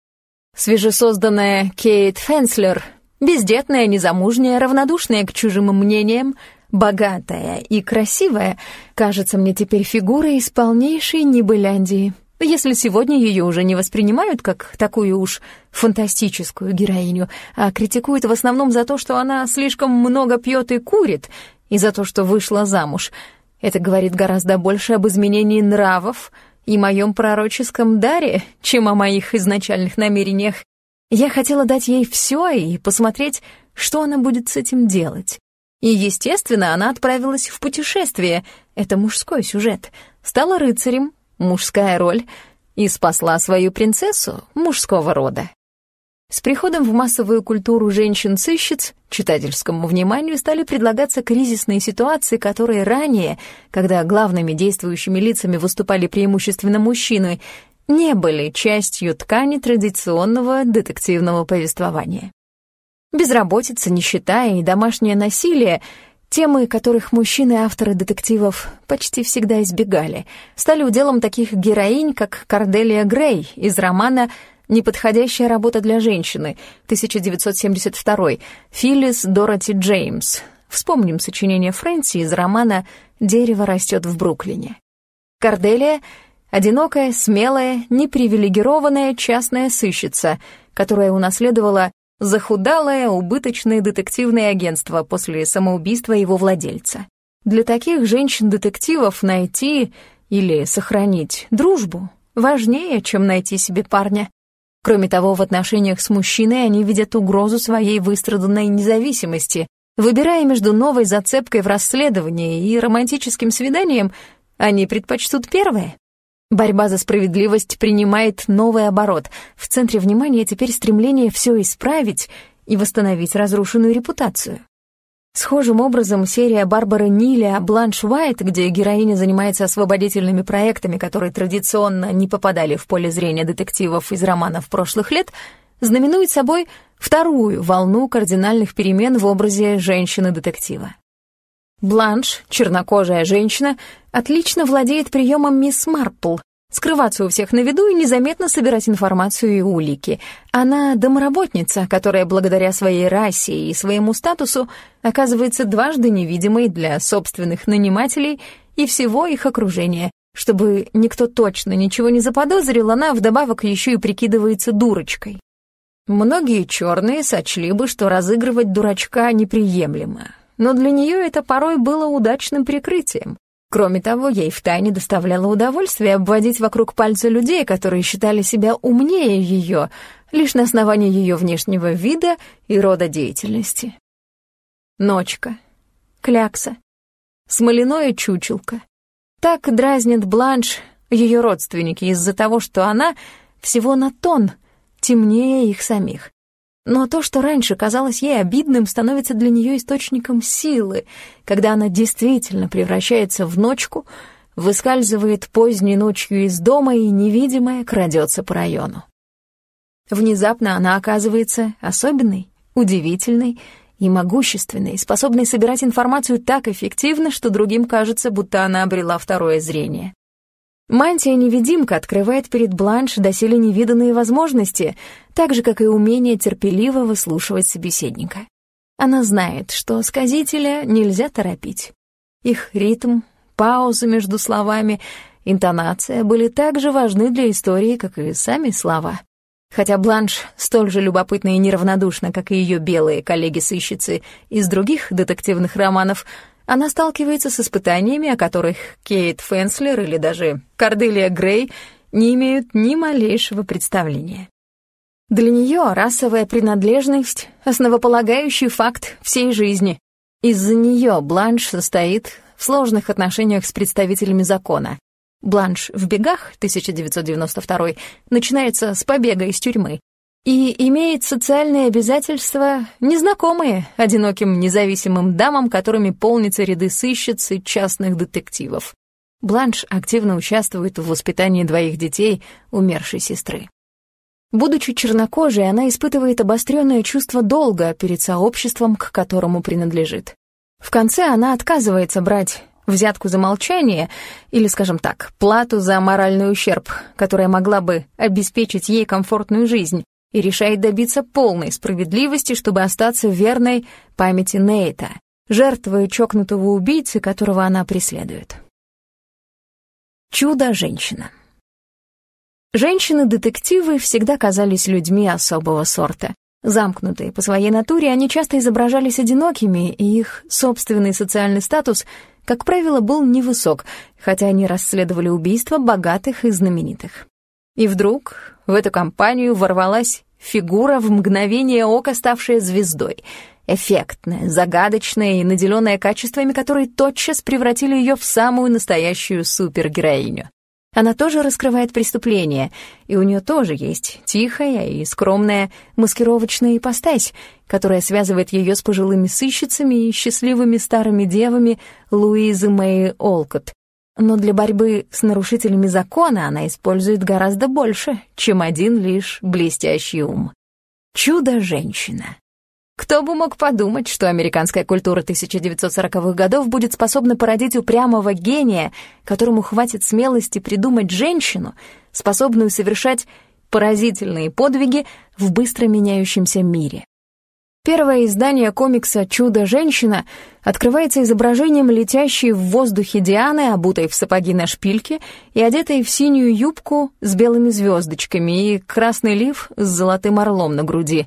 Свежесозданная Кейт Фенслер, бездетная, незамужняя, равнодушная к чужим мнениям, богатая и красивая, кажется мне теперь фигурой из полнейшей небыляндии. Если сегодня ее уже не воспринимают как такую уж фантастическую героиню, а критикуют в основном за то, что она слишком много пьет и курит, и за то, что вышла замуж, это говорит гораздо больше об изменении нравов, и моем пророческом даре, чем о моих изначальных намерениях. Я хотела дать ей все и посмотреть, что она будет с этим делать. И, естественно, она отправилась в путешествие, это мужской сюжет, стала рыцарем, мужская роль, и спасла свою принцессу мужского рода. С приходом в массовую культуру женщин-сыщиц читательскому вниманию стали предлагаться кризисные ситуации, которые ранее, когда главными действующими лицами выступали преимущественно мужчины, не были частью ткани традиционного детективного повествования. Безработица, нищета и домашнее насилие — темы, которых мужчины-авторы детективов почти всегда избегали, стали уделом таких героинь, как Корделия Грей из романа «Неподходящая работа для женщины» 1972, Филлис Дороти Джеймс. Вспомним сочинение Фрэнси из романа «Дерево растет в Бруклине». Корделия — одинокая, смелая, непривилегированная частная сыщица, которая унаследовала захудалое, убыточное детективное агентство после самоубийства его владельца. Для таких женщин-детективов найти или сохранить дружбу важнее, чем найти себе парня. Кроме того, в отношениях с мужчиной они видят угрозу своей выстраданной независимости. Выбирая между новой зацепкой в расследовании и романтическим свиданием, они предпочтут первое. Борьба за справедливость принимает новый оборот. В центре внимания теперь стремление все исправить и восстановить разрушенную репутацию. Схожим образом серия Барбары Ниля «Бланш Уайт», где героиня занимается освободительными проектами, которые традиционно не попадали в поле зрения детективов из романов прошлых лет, знаменует собой вторую волну кардинальных перемен в образе женщины-детектива. Бланш, чернокожая женщина, отлично владеет приемом мисс Марпл, скрываться у всех на виду и незаметно собирать информацию и улики. Она домоработница, которая благодаря своей расе и своему статусу оказывается дважды невидимой для собственных нанимателей и всего их окружения. Чтобы никто точно ничего не заподозрил, она вдобавок еще и прикидывается дурочкой. Многие черные сочли бы, что разыгрывать дурачка неприемлемо, но для нее это порой было удачным прикрытием. Кроме того, ей втайне доставляло удовольствие обводить вокруг пальца людей, которые считали себя умнее ее, лишь на основании ее внешнего вида и рода деятельности. Ночка, клякса, смоляное чучелка. Так дразнит Бланш ее родственники из-за того, что она всего на тон темнее их самих. Но то, что раньше казалось ей обидным, становится для нее источником силы, когда она действительно превращается в ночку, выскальзывает поздней ночью из дома и невидимая крадется по району. Внезапно она оказывается особенной, удивительной и могущественной, способной собирать информацию так эффективно, что другим кажется, будто она обрела второе зрение. Мантия-невидимка открывает перед Бланш доселе невиданные возможности, так же, как и умение терпеливо выслушивать собеседника. Она знает, что сказителя нельзя торопить. Их ритм, паузы между словами, интонация были так же важны для истории, как и сами слова. Хотя Бланш столь же любопытна и неравнодушна, как и ее белые коллеги-сыщицы из других детективных романов — она сталкивается с испытаниями, о которых Кейт Фенслер или даже Корделия Грей не имеют ни малейшего представления. Для нее расовая принадлежность — основополагающий факт всей жизни. Из-за нее Бланш состоит в сложных отношениях с представителями закона. «Бланш в бегах» 1992 начинается с побега из тюрьмы и имеет социальные обязательства, незнакомые одиноким независимым дамам, которыми полнятся ряды сыщиц и частных детективов. Бланш активно участвует в воспитании двоих детей умершей сестры. Будучи чернокожей, она испытывает обостренное чувство долга перед сообществом, к которому принадлежит. В конце она отказывается брать взятку за молчание или, скажем так, плату за моральный ущерб, которая могла бы обеспечить ей комфортную жизнь, и решает добиться полной справедливости, чтобы остаться верной памяти Нейта, жертвы чокнутого убийцы, которого она преследует. Чудо-женщина. Женщины-детективы всегда казались людьми особого сорта. Замкнутые по своей натуре, они часто изображались одинокими, и их собственный социальный статус, как правило, был невысок, хотя они расследовали убийства богатых и знаменитых. И вдруг в эту компанию ворвалась фигура в мгновение ока, ставшая звездой. Эффектная, загадочная и наделенная качествами, которые тотчас превратили ее в самую настоящую супергероиню. Она тоже раскрывает преступления, и у нее тоже есть тихая и скромная маскировочная ипостась, которая связывает ее с пожилыми сыщицами и счастливыми старыми девами Луизы Мэй Олкот. Но для борьбы с нарушителями закона она использует гораздо больше, чем один лишь блестящий ум. Чудо-женщина. Кто бы мог подумать, что американская культура 1940-х годов будет способна породить упрямого гения, которому хватит смелости придумать женщину, способную совершать поразительные подвиги в быстро меняющемся мире. Первое издание комикса «Чудо-женщина» открывается изображением летящей в воздухе Дианы, обутой в сапоги на шпильке и одетой в синюю юбку с белыми звездочками и красный лиф с золотым орлом на груди.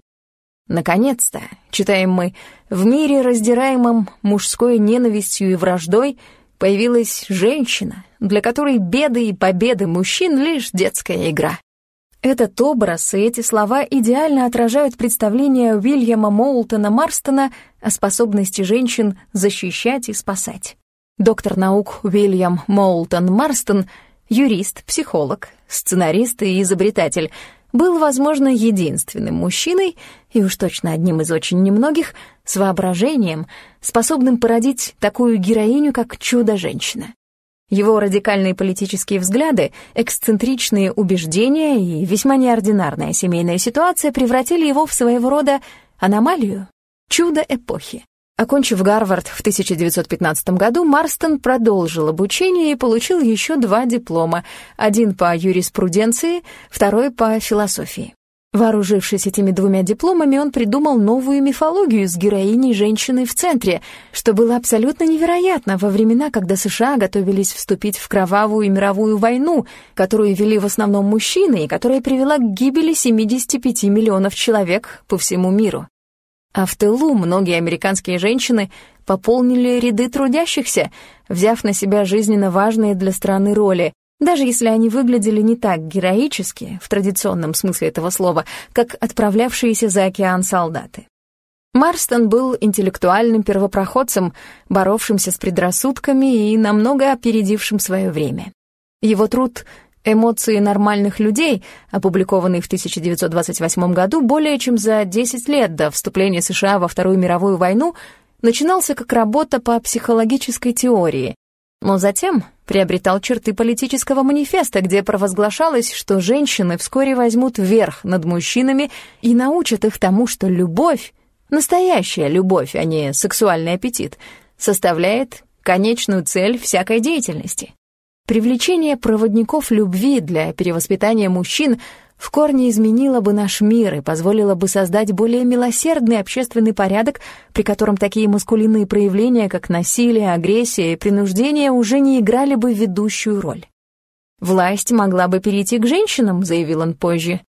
Наконец-то, читаем мы, в мире, раздираемом мужской ненавистью и враждой, появилась женщина, для которой беды и победы мужчин — лишь детская игра. Этот образ и эти слова идеально отражают представление Уильяма Моултона Марстона о способности женщин защищать и спасать. Доктор наук Уильям Моултон Марстон — юрист, психолог, сценарист и изобретатель — был, возможно, единственным мужчиной, и уж точно одним из очень немногих, с воображением, способным породить такую героиню, как чудо-женщина. Его радикальные политические взгляды, эксцентричные убеждения и весьма неординарная семейная ситуация превратили его в своего рода аномалию, чудо эпохи. Окончив Гарвард в 1915 году, Марстон продолжил обучение и получил еще два диплома, один по юриспруденции, второй по философии. Вооружившись этими двумя дипломами, он придумал новую мифологию с героиней женщиной в центре, что было абсолютно невероятно во времена, когда США готовились вступить в кровавую мировую войну, которую вели в основном мужчины и которая привела к гибели 75 миллионов человек по всему миру. А в тылу многие американские женщины пополнили ряды трудящихся, взяв на себя жизненно важные для страны роли, даже если они выглядели не так героически, в традиционном смысле этого слова, как отправлявшиеся за океан солдаты. Марстон был интеллектуальным первопроходцем, боровшимся с предрассудками и намного опередившим свое время. Его труд Эмоции нормальных людей, опубликованный в 1928 году, более чем за 10 лет до вступления США во Вторую мировую войну, начинался как работа по психологической теории, но затем приобретал черты политического манифеста, где провозглашалось, что женщины вскоре возьмут верх над мужчинами и научат их тому, что любовь, настоящая любовь, а не сексуальный аппетит, составляет конечную цель всякой деятельности. Привлечение проводников любви для перевоспитания мужчин в корне изменило бы наш мир и позволило бы создать более милосердный общественный порядок, при котором такие маскулинные проявления, как насилие, агрессия и принуждение, уже не играли бы ведущую роль. «Власть могла бы перейти к женщинам», — заявил он позже.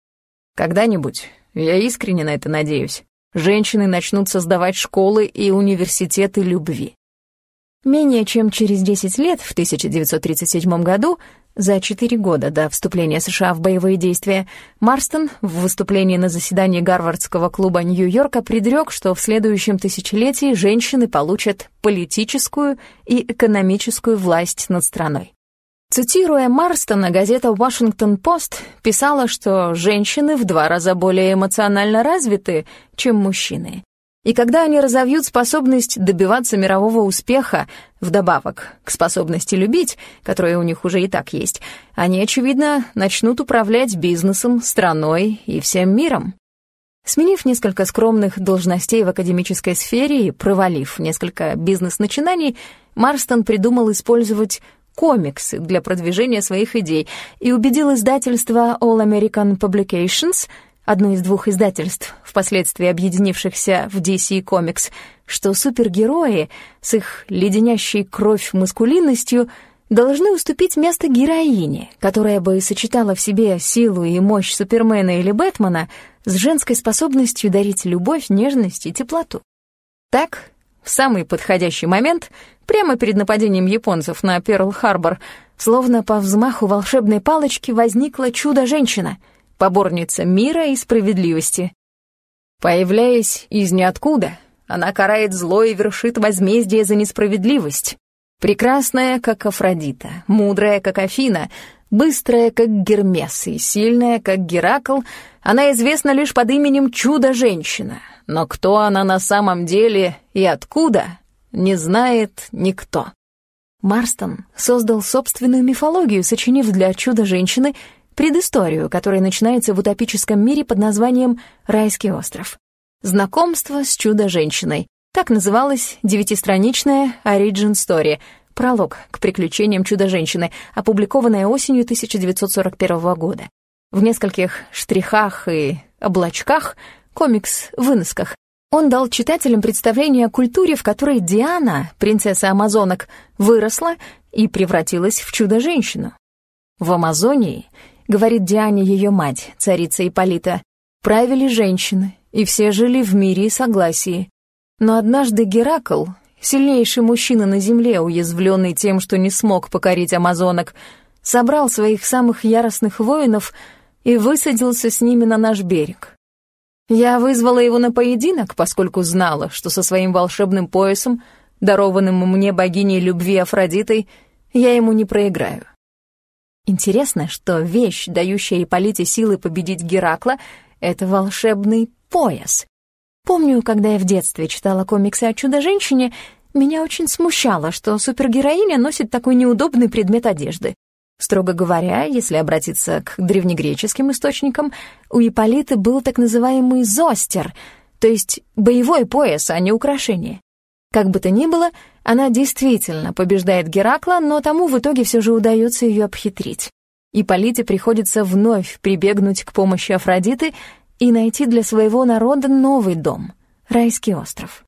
«Когда-нибудь, я искренне на это надеюсь, женщины начнут создавать школы и университеты любви. Менее чем через 10 лет, в 1937 году, за 4 года до вступления США в боевые действия, Марстон в выступлении на заседании Гарвардского клуба Нью-Йорка предрек, что в следующем тысячелетии женщины получат политическую и экономическую власть над страной. Цитируя Марстона, газета «Вашингтон-Пост» писала, что женщины в два раза более эмоционально развиты, чем мужчины, и когда они разовьют способность добиваться мирового успеха, вдобавок к способности любить, которая у них уже и так есть, они, очевидно, начнут управлять бизнесом, страной и всем миром. Сменив несколько скромных должностей в академической сфере и провалив несколько бизнес-начинаний, Марстон придумал использовать комиксы для продвижения своих идей и убедил издательство All American Publications — одно из двух издательств, впоследствии объединившихся в DC Comics, что супергерои с их леденящей кровь маскулинностью должны уступить место героине, которая бы сочетала в себе силу и мощь Супермена или Бэтмена с женской способностью дарить любовь, нежность и теплоту. Так, в самый подходящий момент, прямо перед нападением японцев на Перл-Харбор, словно по взмаху волшебной палочки возникла чудо-женщина — поборница мира и справедливости. Появляясь из ниоткуда, она карает зло и вершит возмездие за несправедливость. Прекрасная, как Афродита, мудрая, как Афина, быстрая, как Гермес, и сильная, как Геракл, она известна лишь под именем Чудо-женщина. Но кто она на самом деле и откуда, не знает никто. Марстон создал собственную мифологию, сочинив для «Чудо-женщины» предысторию, которая начинается в утопическом мире под названием «Райский остров». Знакомство с чудо-женщиной. Так называлась девятистраничная «Origin Story», пролог к приключениям чудо-женщины, опубликованная осенью 1941 года. В нескольких штрихах и облачках, комикс-выносках, он дал читателям представление о культуре, в которой Диана, принцесса амазонок, выросла и превратилась в чудо-женщину. В Амазонии, говорит Диане ее мать, царица Ипполита, правили женщины, и все жили в мире и согласии. Но однажды Геракл, сильнейший мужчина на земле, уязвленный тем, что не смог покорить амазонок, собрал своих самых яростных воинов и высадился с ними на наш берег. Я вызвала его на поединок, поскольку знала, что со своим волшебным поясом, дарованным мне богиней любви Афродитой, я ему не проиграю. Интересно, что вещь, дающая Ипполите силы победить Геракла, — это волшебный пояс. Помню, когда я в детстве читала комиксы о Чудо-женщине, меня очень смущало, что супергероиня носит такой неудобный предмет одежды. Строго говоря, если обратиться к древнегреческим источникам, у Ипполиты был так называемый зостер, то есть боевой пояс, а не украшение. Как бы то ни было, она действительно побеждает Геракла, но тому в итоге все же удается ее обхитрить. Ипполите приходится вновь прибегнуть к помощи Афродиты и найти для своего народа новый дом — райский остров.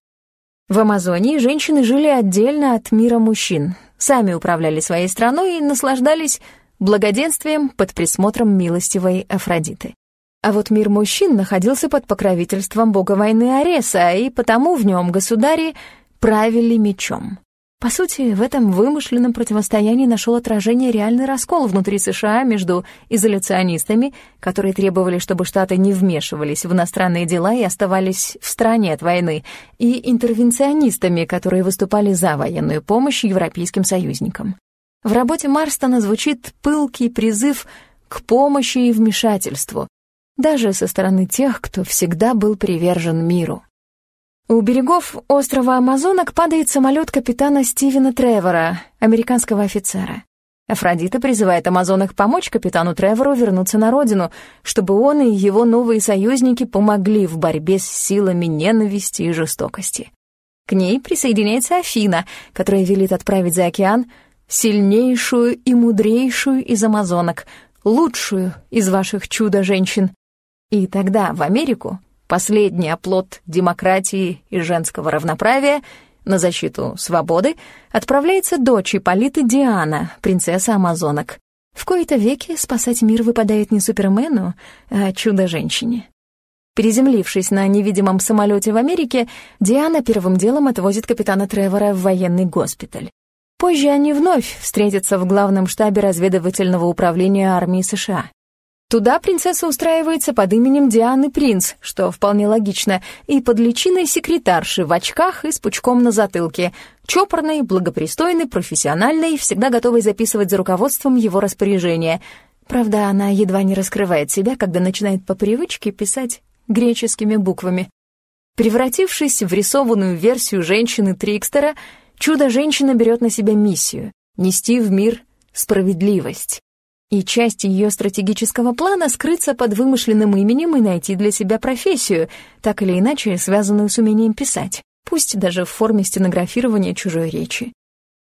В Амазонии женщины жили отдельно от мира мужчин, сами управляли своей страной и наслаждались благоденствием под присмотром милостивой Афродиты. А вот мир мужчин находился под покровительством бога войны Ареса, и потому в нем государи правили мечом. По сути, в этом вымышленном противостоянии нашел отражение реальный раскол внутри США между изоляционистами, которые требовали, чтобы Штаты не вмешивались в иностранные дела и оставались в стороне от войны, и интервенционистами, которые выступали за военную помощь европейским союзникам. В работе Марстона звучит пылкий призыв к помощи и вмешательству, даже со стороны тех, кто всегда был привержен миру. У берегов острова Амазонок падает самолет капитана Стивена Тревора, американского офицера. Афродита призывает амазонок помочь капитану Тревору вернуться на родину, чтобы он и его новые союзники помогли в борьбе с силами ненависти и жестокости. К ней присоединяется Афина, которая велит отправить за океан сильнейшую и мудрейшую из амазонок, лучшую из ваших чудо-женщин. И тогда в Америку последний оплот демократии и женского равноправия, на защиту свободы, отправляется дочь Ипполиты Диана, принцесса амазонок. В кои-то веки спасать мир выпадает не Супермену, а чудо-женщине. Приземлившись на невидимом самолете в Америке, Диана первым делом отвозит капитана Тревора в военный госпиталь. Позже они вновь встретятся в главном штабе разведывательного управления армии США. Туда принцесса устраивается под именем Дианы Принц, что вполне логично, и под личиной секретарши в очках и с пучком на затылке, чопорной, благопристойной, профессиональной, всегда готовой записывать за руководством его распоряжения. Правда, она едва не раскрывает себя, когда начинает по привычке писать греческими буквами. Превратившись в рисованную версию женщины-трикстера, чудо-женщина берет на себя миссию — нести в мир справедливость. И часть ее стратегического плана — скрыться под вымышленным именем и найти для себя профессию, так или иначе связанную с умением писать, пусть даже в форме стенографирования чужой речи.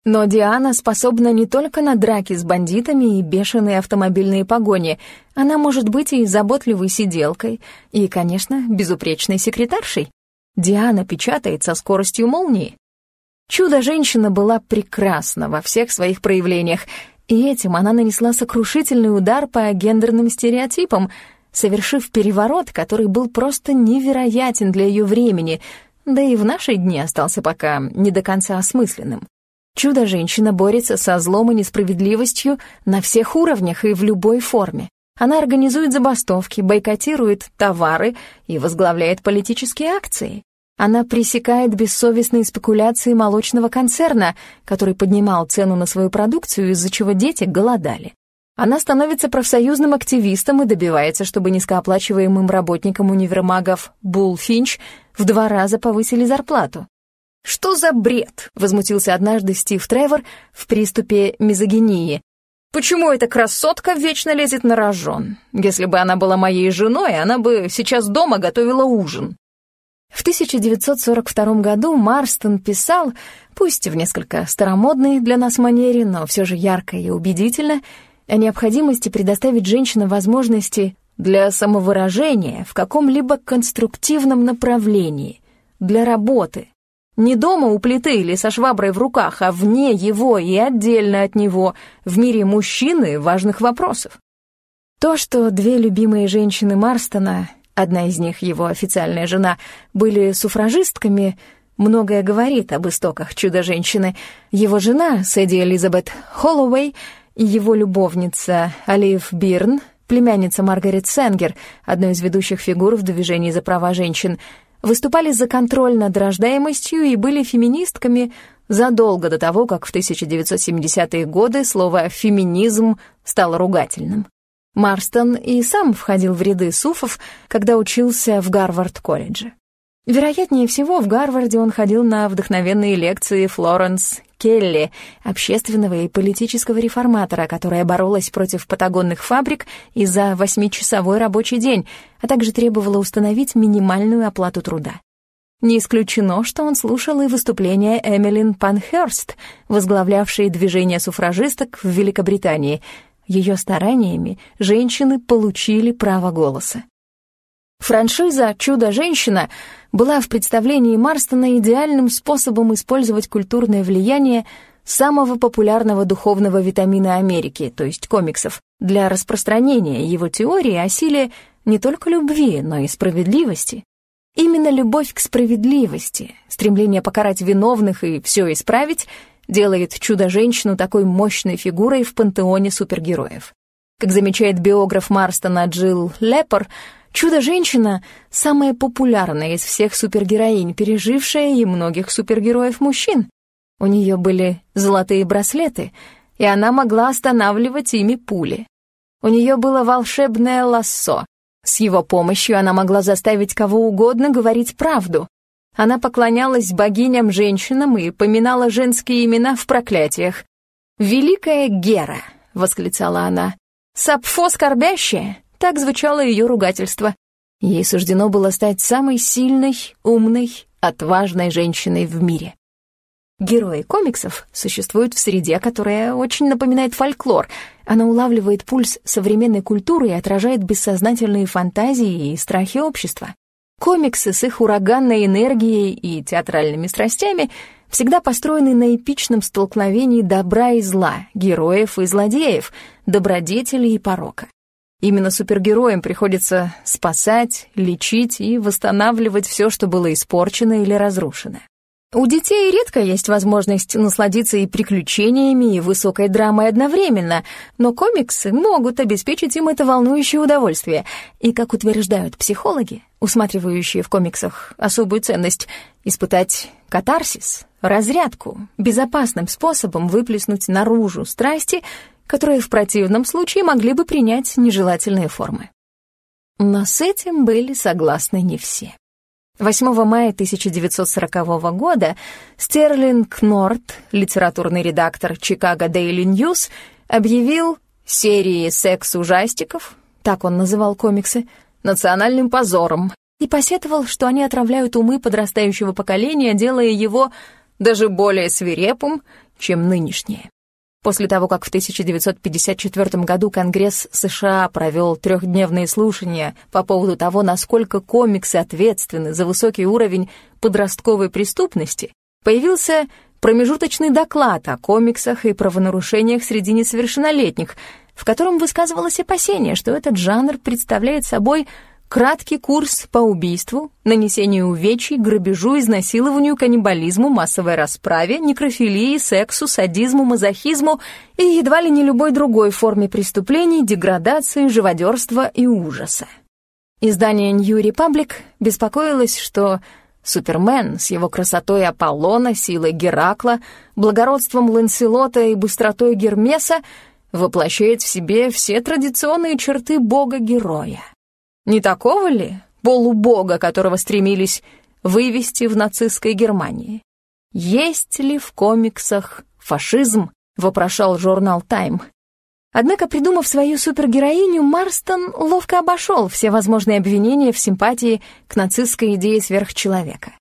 Но Диана способна не только на драки с бандитами и бешеные автомобильные погони, она может быть и заботливой сиделкой, и, конечно, безупречной секретаршей. Диана печатает со скоростью молнии. Чудо-женщина была прекрасна во всех своих проявлениях, и этим она нанесла сокрушительный удар по гендерным стереотипам, совершив переворот, который был просто невероятен для ее времени, да и в наши дни остался пока не до конца осмысленным. Чудо-женщина борется со злом и несправедливостью на всех уровнях и в любой форме. Она организует забастовки, бойкотирует товары и возглавляет политические акции. Она пресекает бессовестные спекуляции молочного концерна, который поднимал цену на свою продукцию, из-за чего дети голодали. Она становится профсоюзным активистом и добивается, чтобы низкооплачиваемым работникам универмагов Булл Финч в два раза повысили зарплату. «Что за бред?» — возмутился однажды Стив Тревор в приступе мизогинии. «Почему эта красотка вечно лезет на рожон? Если бы она была моей женой, она бы сейчас дома готовила ужин». В 1942 году Марстон писал, пусть в несколько старомодной для нас манере, но все же ярко и убедительно, о необходимости предоставить женщинам возможности для самовыражения в каком-либо конструктивном направлении, для работы. Не дома у плиты или со шваброй в руках, а вне его и отдельно от него, в мире мужчины важных вопросов. То, что две любимые женщины Марстона одна из них, его официальная жена, были суфражистками, многое говорит об истоках чудо-женщины. Его жена, Сэдди Элизабет Холлоуэй, и его любовница Алив Бирн, племянница Маргарет Сенгер, одной из ведущих фигур в движении за права женщин, выступали за контроль над рождаемостью и были феминистками задолго до того, как в 1970-е годы слово «феминизм» стало ругательным. Марстон и сам входил в ряды суфов, когда учился в Гарвард-колледже. Вероятнее всего, в Гарварде он ходил на вдохновенные лекции Флоренс Келли, общественного и политического реформатора, которая боролась против патагонных фабрик и за восьмичасовой рабочий день, а также требовала установить минимальную оплату труда. Не исключено, что он слушал и выступления Эмилин Панхерст, возглавлявшей движение суфражисток в Великобритании — ее стараниями женщины получили право голоса. Франшиза «Чудо-женщина» была в представлении Марстона идеальным способом использовать культурное влияние самого популярного духовного витамина Америки, то есть комиксов, для распространения его теории о силе не только любви, но и справедливости. Именно любовь к справедливости, стремление покарать виновных и все исправить — делает Чудо-женщину такой мощной фигурой в пантеоне супергероев. Как замечает биограф Марстона Джилл Леппер, Чудо-женщина — самая популярная из всех супергероинь, пережившая и многих супергероев-мужчин. У нее были золотые браслеты, и она могла останавливать ими пули. У нее было волшебное лассо. С его помощью она могла заставить кого угодно говорить правду, она поклонялась богиням-женщинам и поминала женские имена в проклятиях. «Великая Гера!» — восклицала она. «Сапфо скорбящая!» — так звучало ее ругательство. Ей суждено было стать самой сильной, умной, отважной женщиной в мире. Герои комиксов существуют в среде, которая очень напоминает фольклор. Она улавливает пульс современной культуры и отражает бессознательные фантазии и страхи общества. Комиксы с их ураганной энергией и театральными страстями всегда построены на эпичном столкновении добра и зла, героев и злодеев, добродетели и порока. Именно супергероям приходится спасать, лечить и восстанавливать все, что было испорчено или разрушено. У детей редко есть возможность насладиться и приключениями, и высокой драмой одновременно, но комиксы могут обеспечить им это волнующее удовольствие. И, как утверждают психологи, усматривающие в комиксах особую ценность, испытать катарсис, разрядку, безопасным способом выплеснуть наружу страсти, которые в противном случае могли бы принять нежелательные формы. Но с этим были согласны не все. 8 мая 1940 года Стерлинг Норт, литературный редактор Chicago Daily News, объявил серии секс-ужастиков, так он называл комиксы, национальным позором и посетовал, что они отравляют умы подрастающего поколения, делая его даже более свирепым, чем нынешнее. После того, как в 1954 году Конгресс США провел трехдневные слушания по поводу того, насколько комиксы ответственны за высокий уровень подростковой преступности, появился промежуточный доклад о комиксах и правонарушениях среди несовершеннолетних, в котором высказывалось опасение, что этот жанр представляет собой Краткий курс по убийству, нанесению увечий, грабежу, изнасилованию, каннибализму, массовой расправе, некрофилии, сексу, садизму, мазохизму и едва ли не любой другой форме преступлений, деградации, живодерства и ужаса. Издание New Republic беспокоилось, что Супермен с его красотой Аполлона, силой Геракла, благородством Ланселота и быстротой Гермеса воплощает в себе все традиционные черты бога-героя. Не такого ли полубога, которого стремились вывести в нацистской Германии? «Есть ли в комиксах фашизм?» — вопрошал журнал «Тайм». Однако, придумав свою супергероиню, Марстон ловко обошел все возможные обвинения в симпатии к нацистской идее сверхчеловека.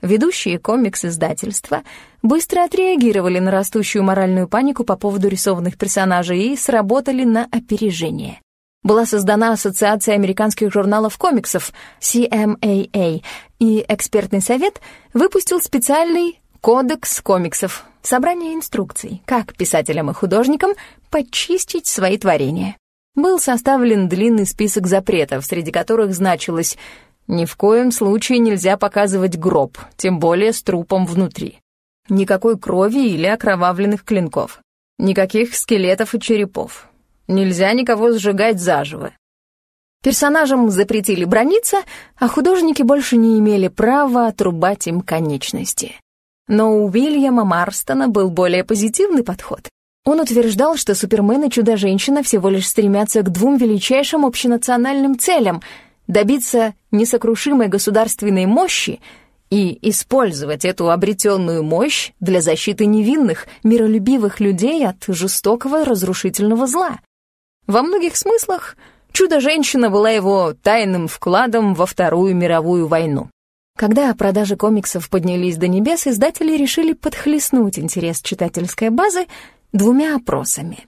Ведущие комикс-издательства быстро отреагировали на растущую моральную панику по поводу рисованных персонажей и сработали на опережение. Была создана Ассоциация американских журналов комиксов, CMAA, и экспертный совет выпустил специальный Кодекс комиксов, собрание инструкций, как писателям и художникам почистить свои творения. Был составлен длинный список запретов, среди которых значилось «Ни в коем случае нельзя показывать гроб, тем более с трупом внутри. Никакой крови или окровавленных клинков. Никаких скелетов и черепов. Нельзя никого сжигать заживо. Персонажам запретили брониться, а художники больше не имели права отрубать им конечности. Но у Уильяма Марстона был более позитивный подход. Он утверждал, что Супермен и Чудо-женщина всего лишь стремятся к двум величайшим общенациональным целям — добиться несокрушимой государственной мощи и использовать эту обретенную мощь для защиты невинных, миролюбивых людей от жестокого разрушительного зла. Во многих смыслах Чудо-женщина была его тайным вкладом во Вторую мировую войну. Когда продажи комиксов поднялись до небес, издатели решили подхлестнуть интерес читательской базы двумя опросами.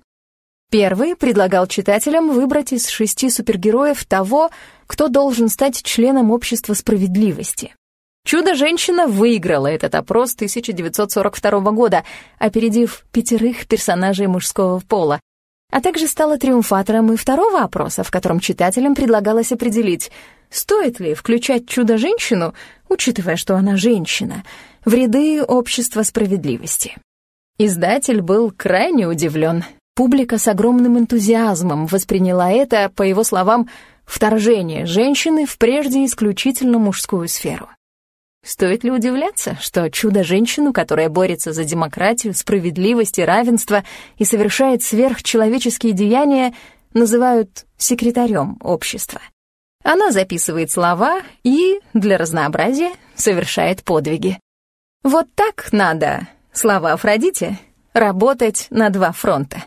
Первый предлагал читателям выбрать из шести супергероев того, кто должен стать членом общества справедливости. «Чудо-женщина» выиграла этот опрос 1942 года, опередив пятерых персонажей мужского пола, а также стала триумфатором и второго опроса, в котором читателям предлагалось определить, стоит ли включать чудо-женщину, учитывая, что она женщина, в ряды общества справедливости. Издатель был крайне удивлен. Публика с огромным энтузиазмом восприняла это, по его словам, вторжение женщины в прежде исключительно мужскую сферу. Стоит ли удивляться, что чудо-женщину, которая борется за демократию, справедливость и равенство и совершает сверхчеловеческие деяния, называют секретарем общества? Она записывает слова и, для разнообразия, совершает подвиги. Вот так надо, слова Афродите, работать на два фронта.